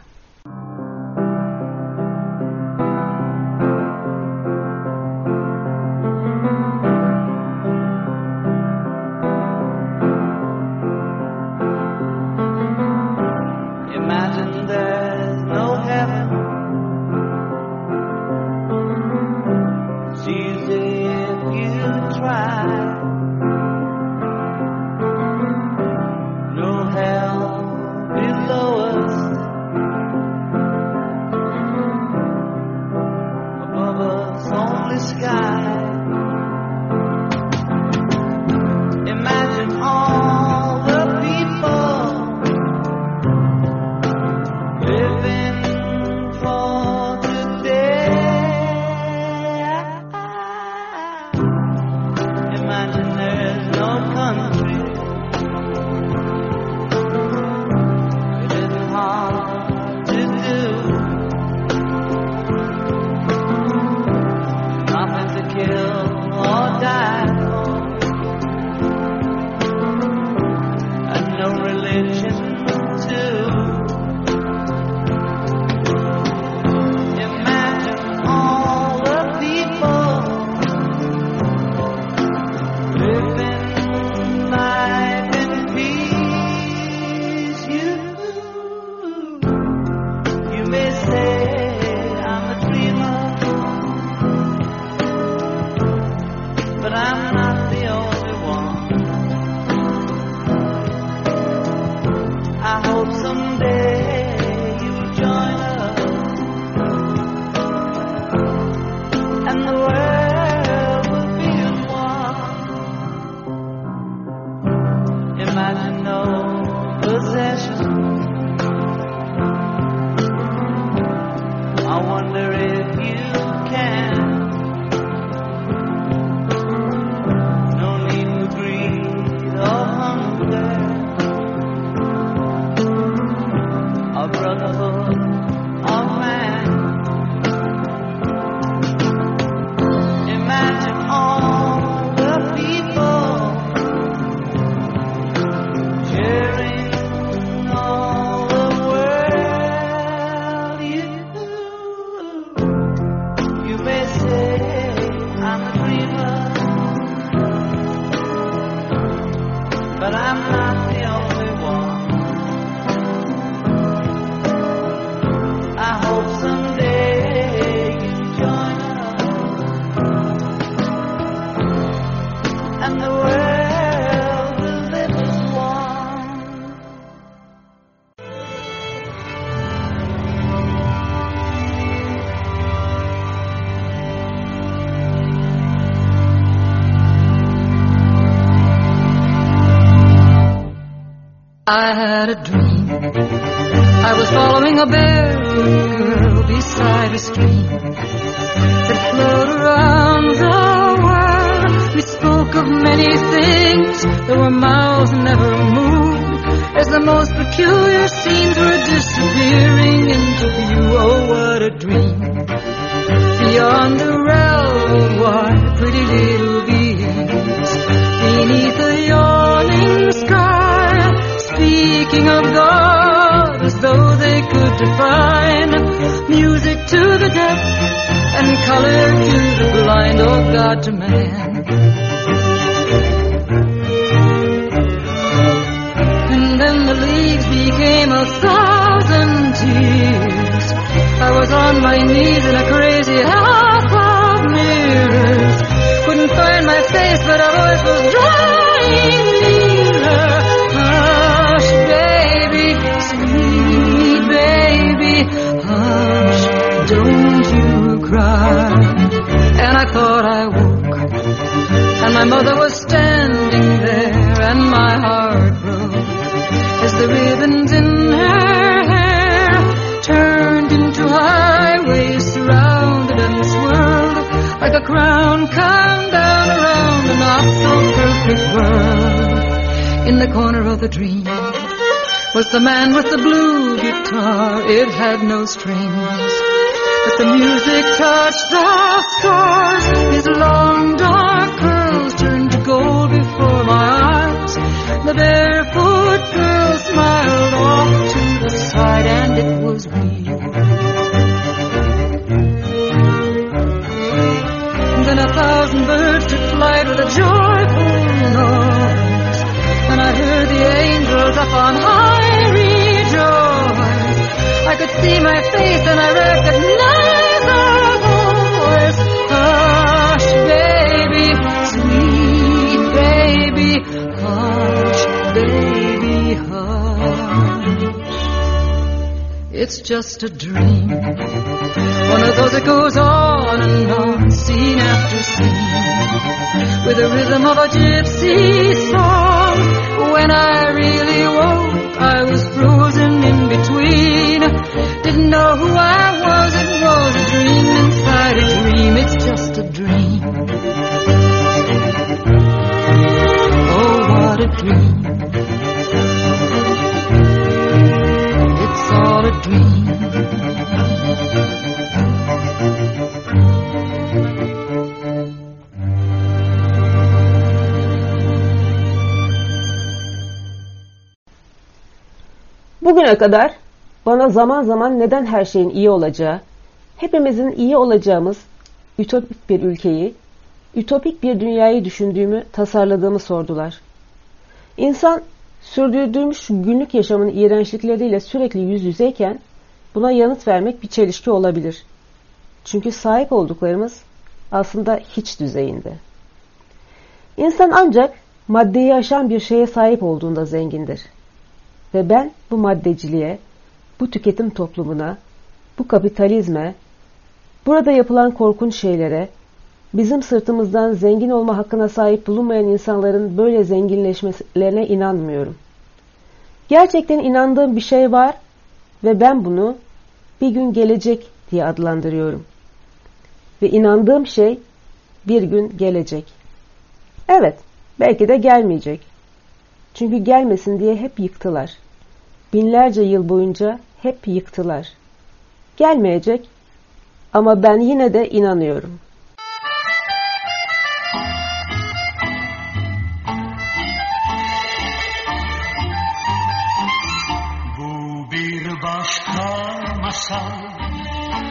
Dream. I was following a girl beside a stream that flowed around the world. We spoke of many things, though our mouths the man with the blue guitar. It had no strings. But the music touched the stars. His long dark curls turned to gold before my eyes. The barefoot girl smiled off to the side, and it was real. Then a thousand birds took flight with a joyful noise, and I heard the angels up on high. I could see my face, and I recognized the voice. Hush, baby, sweet baby, hush, baby, hush. It's just a dream. One of those that goes on and on, scene after scene, with the rhythm of a gypsy song. Bugüne kadar bana zaman zaman neden her şeyin iyi olacağı, hepimizin iyi olacağımız ütopik bir ülkeyi, ütopik bir dünyayı düşündüğümü, tasarladığımı sordular. İnsan sürdürdüğümüz günlük yaşamın iğrençlikleriyle sürekli yüz yüzeyken buna yanıt vermek bir çelişki olabilir. Çünkü sahip olduklarımız aslında hiç düzeyinde. İnsan ancak maddeyi aşan bir şeye sahip olduğunda zengindir. Ve ben bu maddeciliğe, bu tüketim toplumuna, bu kapitalizme, burada yapılan korkunç şeylere, bizim sırtımızdan zengin olma hakkına sahip bulunmayan insanların böyle zenginleşmelerine inanmıyorum. Gerçekten inandığım bir şey var ve ben bunu bir gün gelecek diye adlandırıyorum. Ve inandığım şey bir gün gelecek. Evet, belki de gelmeyecek. Çünkü gelmesin diye hep yıktılar. Binlerce yıl boyunca hep yıktılar. Gelmeyecek ama ben yine de inanıyorum. Bu bir başka masal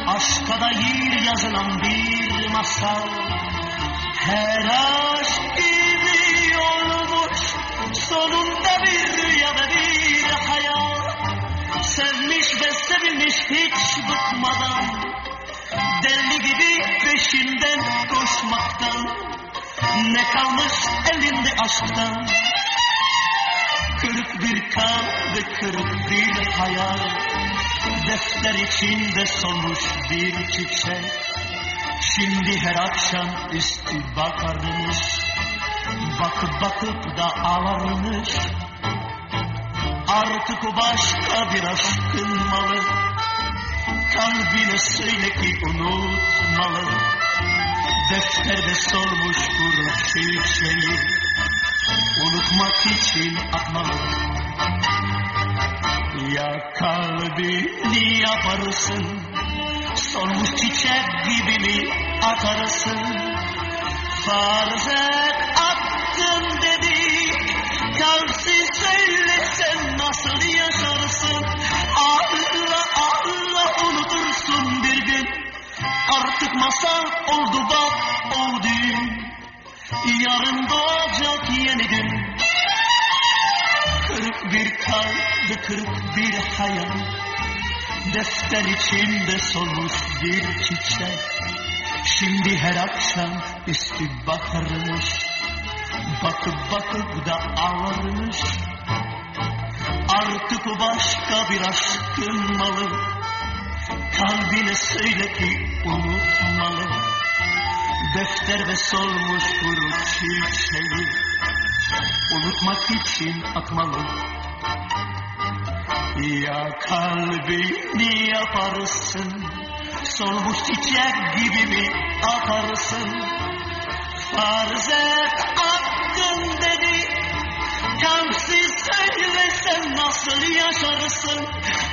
Aşka dair yazılan bir masal Her aşk gibi olmuş Sonunda hiç bıkmadan Deli gibi peşinden koşmaktan Ne kalmış elinde aşktan? Kırık bir kalp ve kırık bir hayal Defter içinde solmuş bir çiçek. Şimdi her akşam üstü bakarmış Bakıp bakıp da ağlarmış. Artık o başka bir aşkın malı Kalbine söyle ki unutmalı. Defterde solmuş kuru çiçeği Unutmak için atmalı. Ya kalbini yaparsın Solmuş çiçek gibi mi atarsın Farz et attın oldu bak o düğün Yarın doğacak yeni gün Kırık bir kalp, kırık bir hayal. Defter içinde solmuş bir çiçek. Şimdi her akşam üstü bakarmış. Bakıp bakıp da ağlarmış. Artık başka bir aşkın malı. Kalbine söyle ki unutmalı Defter ve solmuş kuru çiçeği. Unutmak için atmalı. Ya kalbini yaparsın Solmuş çiçek gibi mi atarsın Farz et attın dedi. Kalpsiz söylesen nasıl yaşarsın?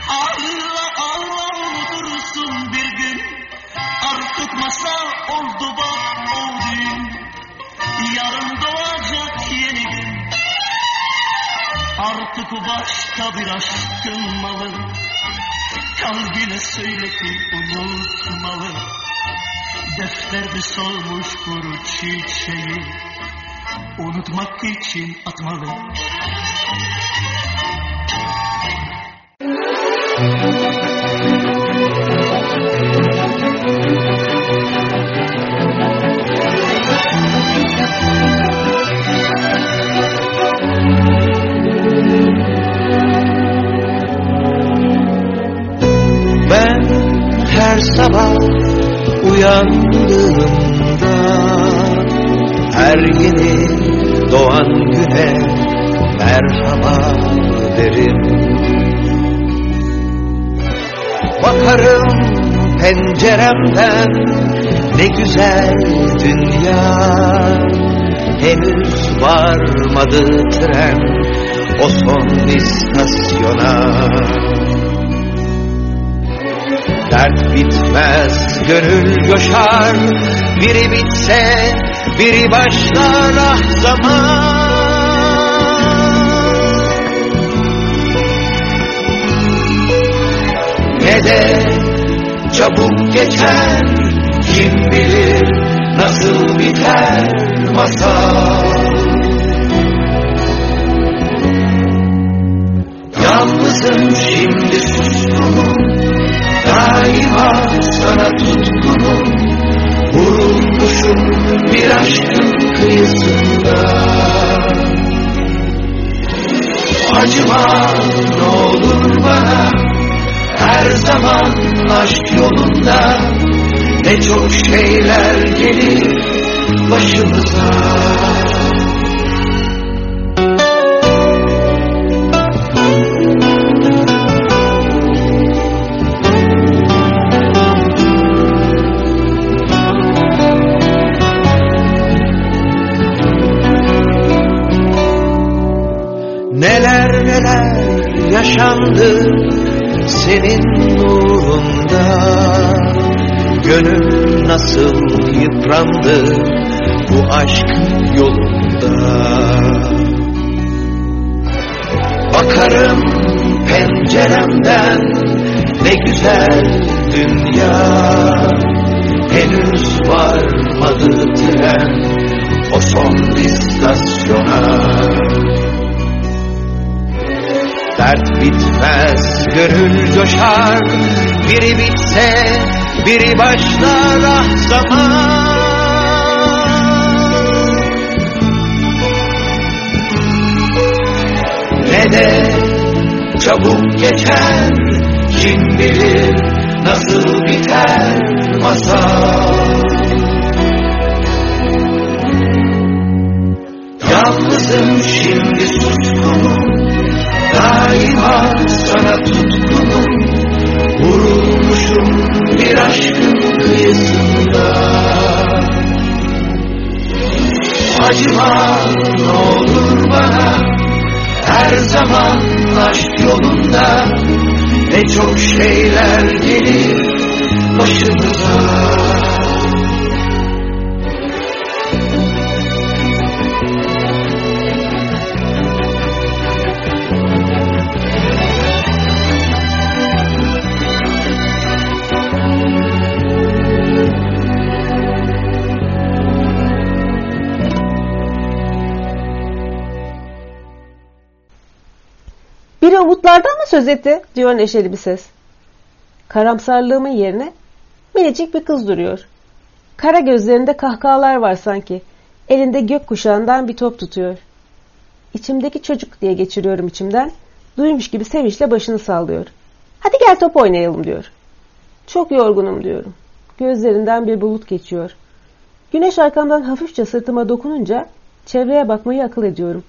Allah Allah unutursun bir gün Artık masal oldu bak o düğün Yarın doğacak yeni gün. Artık başka bir aşkın malı. Kalbine söyle ki unutmalı. Defterde solmuş kuru çiçeği. Unutmak için atmalı penceremden ne güzel dünya. Henüz varmadı tren o son istasyona. Dert bitmez, gönül coşar. Biri bitse, biri başlar ah zaman. Ne de çabuk geçer Kim bilir nasıl biter masal. Yalnızım şimdi suskunum Daima sana tutkunum Vurulmuşum bir aşkın kıyısında. Acıma ne olur bana Her zaman aşk yolunda Ne çok şeyler gelir başımıza. Neler neler yaşandı senin nurunda. Gönül nasıl yıprandı bu aşk yolunda? Bakarım penceremden ne güzel dünya. Henüz varmadı tren o son istasyona Dert bitmez, gönül coşar Biri bitse, biri başlar ah zaman. Ne de çabuk geçer Kim bilir nasıl biter masal yolunda Ne çok şeyler gelir başımıza söz etti? diyor neşeli bir ses. Karamsarlığımın yerine minicik bir kız duruyor. Kara gözlerinde kahkahalar var sanki. Elinde gök kuşağından bir top tutuyor. İçimdeki çocuk diye geçiriyorum içimden. Duymuş gibi sevinçle başını sallıyor. Hadi gel top oynayalım diyor. Çok yorgunum diyorum. Gözlerinden bir bulut geçiyor. Güneş arkamdan hafifçe sırtıma dokununca çevreye bakmayı akıl ediyorum.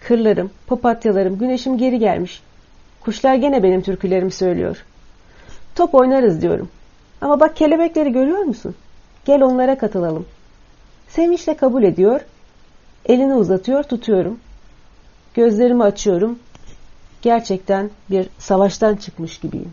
Kırlarım, papatyalarım, güneşim geri gelmiş. Kuşlar gene benim türkülerimi söylüyor. Top oynarız diyorum. Ama bak kelebekleri görüyor musun? Gel onlara katılalım. Sevinçle kabul ediyor. Elini uzatıyor, tutuyorum. Gözlerimi açıyorum. Gerçekten bir savaştan çıkmış gibiyim.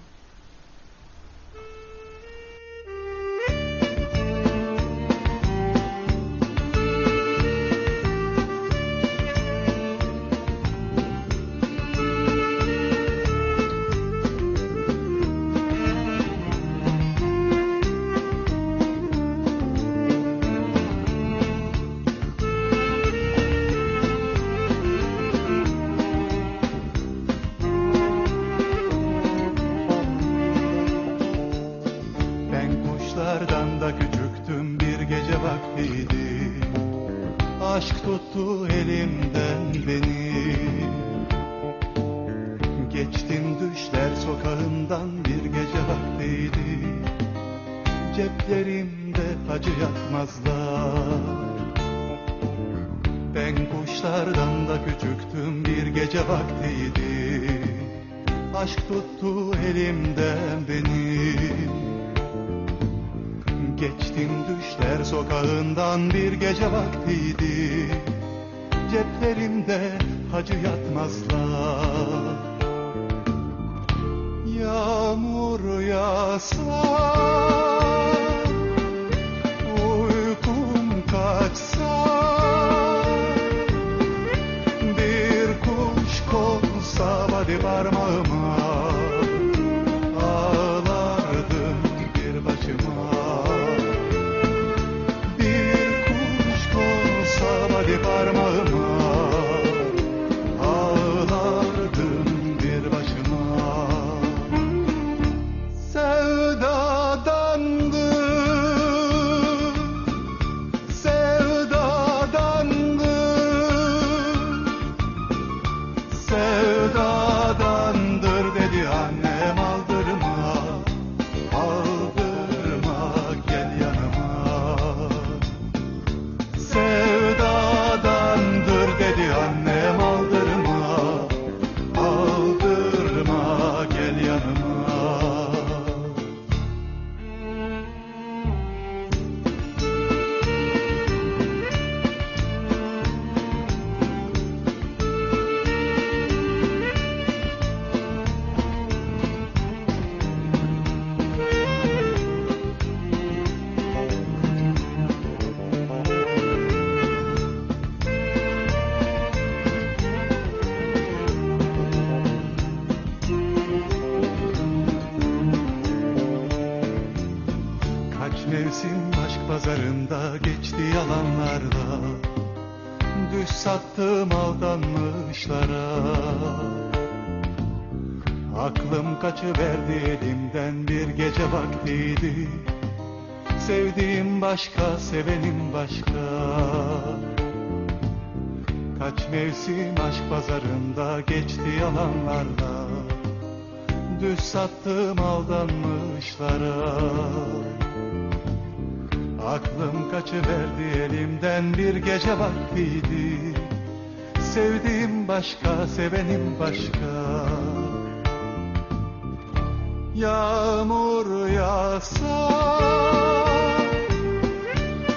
yağmur yağsa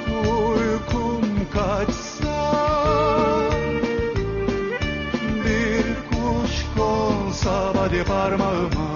Uykum kaçsa Bir kuş konsa hadi parmağıma.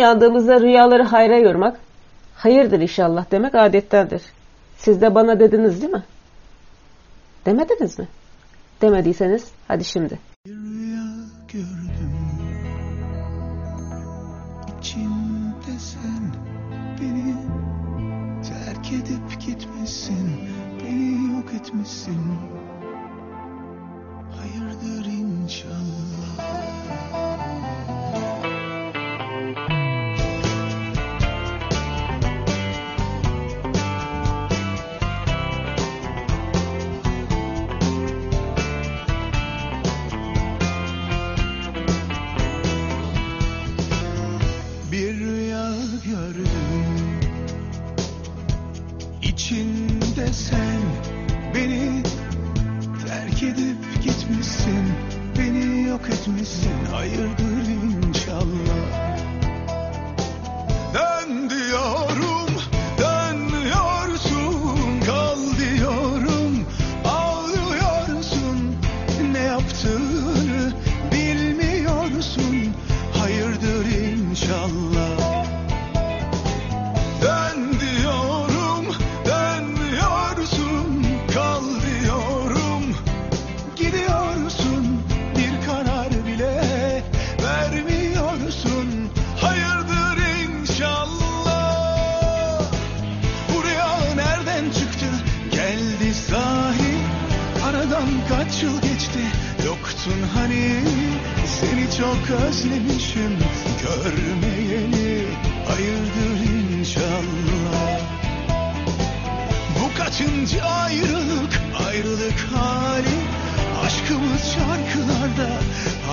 uyandığımızda rüyaları hayra yormak, hayırdır inşallah demek adettendir. Siz de bana dediniz değil mi? Demediniz mi? Demediyseniz hadi şimdi.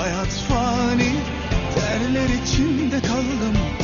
Hayat fani Terler içinde kaldım.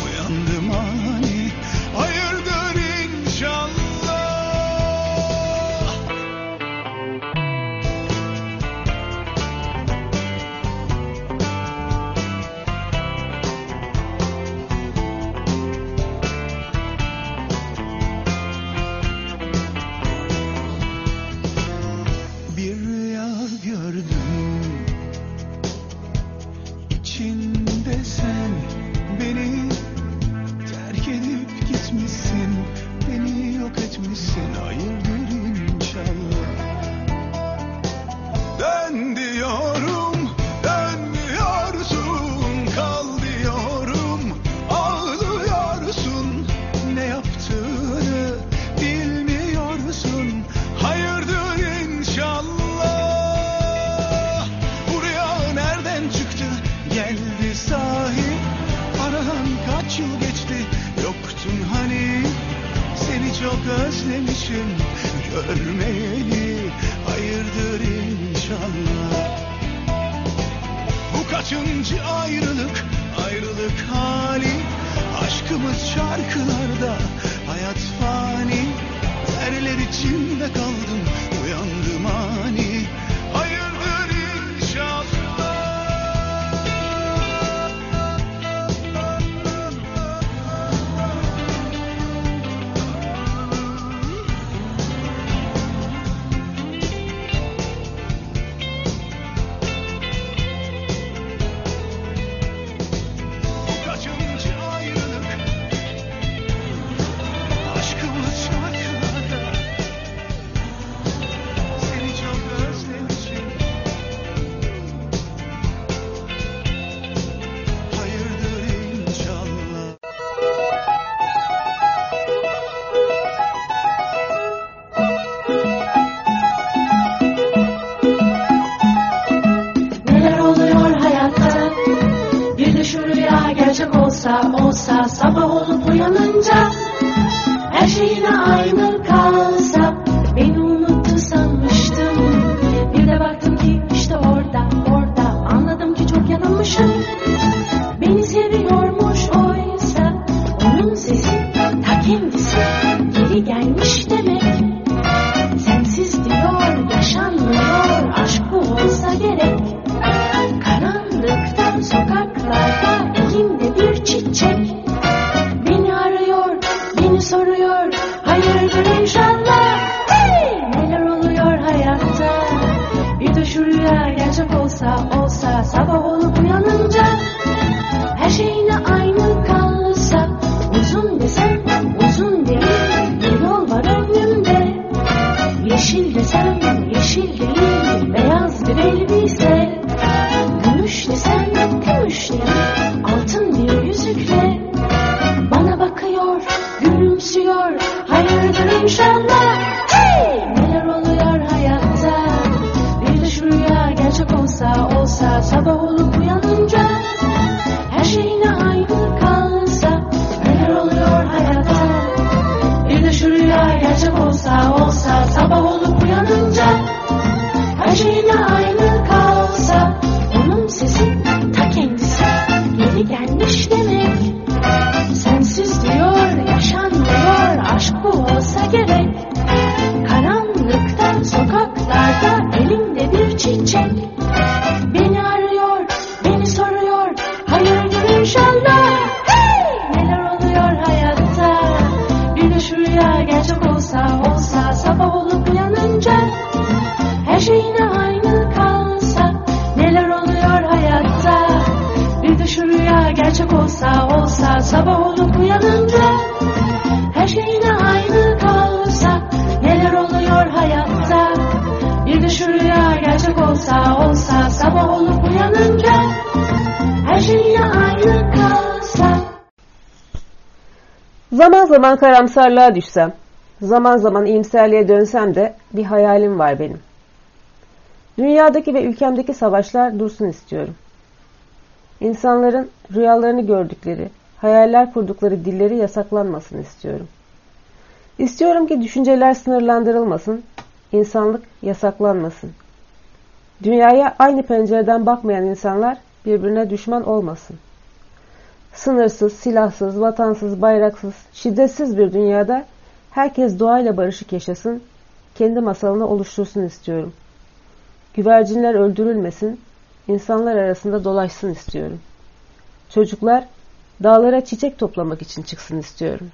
上了 Zaman karamsarlığa düşsem, zaman zaman iyimserliğe dönsem de bir hayalim var benim. Dünyadaki ve ülkemdeki savaşlar dursun istiyorum. İnsanların rüyalarını gördükleri, hayaller kurdukları dilleri yasaklanmasın istiyorum. İstiyorum ki düşünceler sınırlandırılmasın, insanlık yasaklanmasın. Dünyaya aynı pencereden bakmayan insanlar birbirine düşman olmasın. Sınırsız, silahsız, vatansız, bayraksız, şiddetsiz bir dünyada herkes doğayla barışık yaşasın, kendi masalını oluştursun istiyorum. Güvercinler öldürülmesin, insanlar arasında dolaşsın istiyorum. Çocuklar dağlara çiçek toplamak için çıksın istiyorum.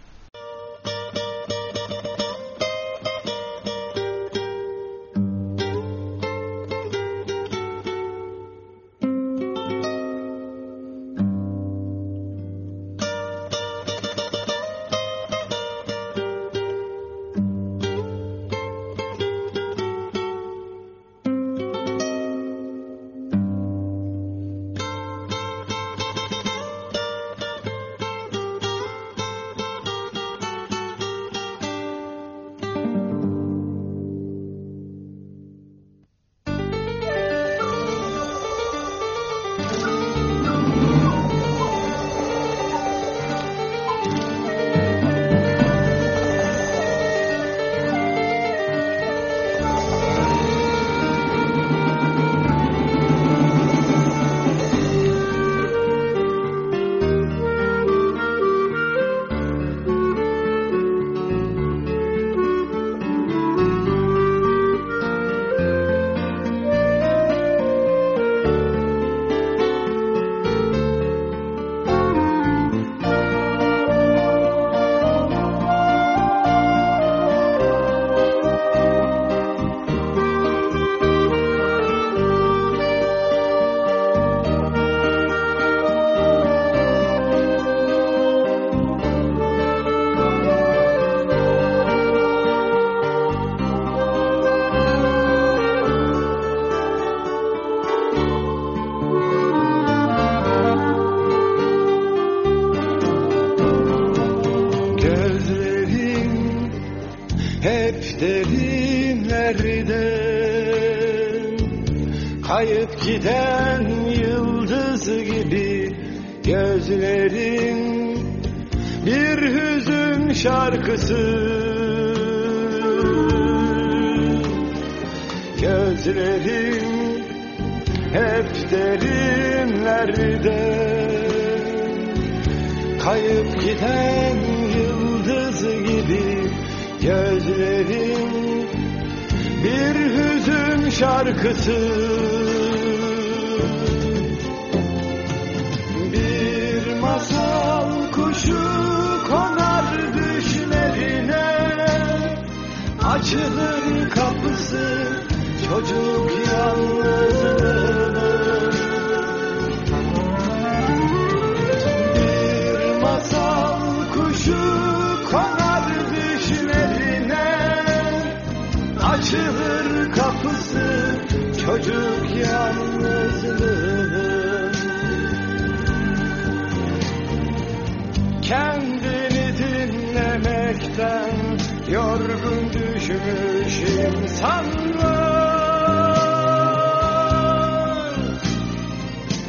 Yorgun düşmüş insanlar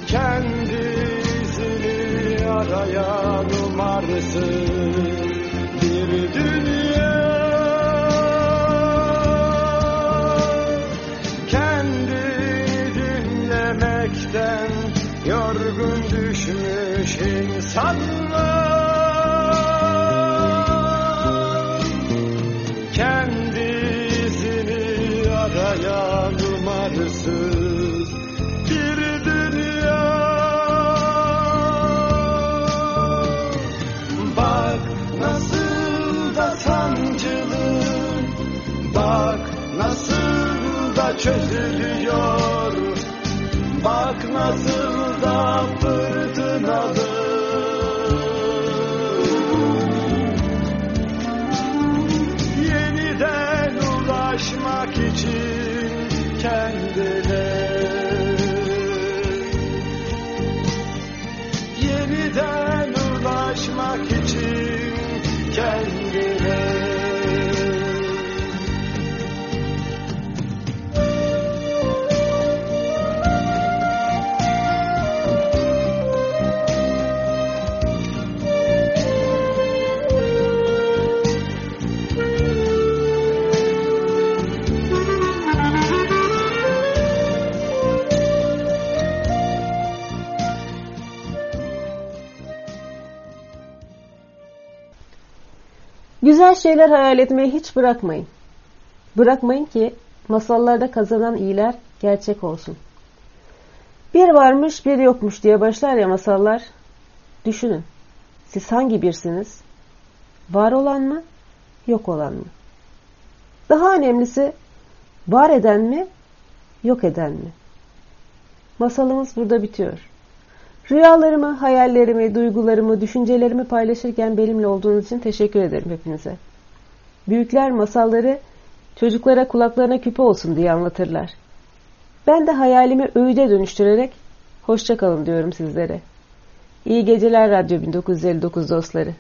Kendi izini arayan umarsız bir dünya. Kendi dinlemekten yorgun düşmüş insanlar çözülüyor. Bak nasıl da fırtınalı Güzel şeyler hayal etmeyi hiç bırakmayın. Bırakmayın ki masallarda kazanan iyiler gerçek olsun. Bir varmış bir yokmuş diye başlar ya masallar. Düşünün. Siz hangi birsiniz? Var olan mı? Yok olan mı? Daha önemlisi var eden mi? Yok eden mi? Masalımız burada bitiyor. Rüyalarımı, hayallerimi, duygularımı, düşüncelerimi paylaşırken benimle olduğunuz için teşekkür ederim hepinize. Büyükler masalları çocuklara kulaklarına küpe olsun diye anlatırlar. Ben de hayalimi öğüde dönüştürerek hoşçakalın diyorum sizlere. İyi geceler Radyo 1959 dostları.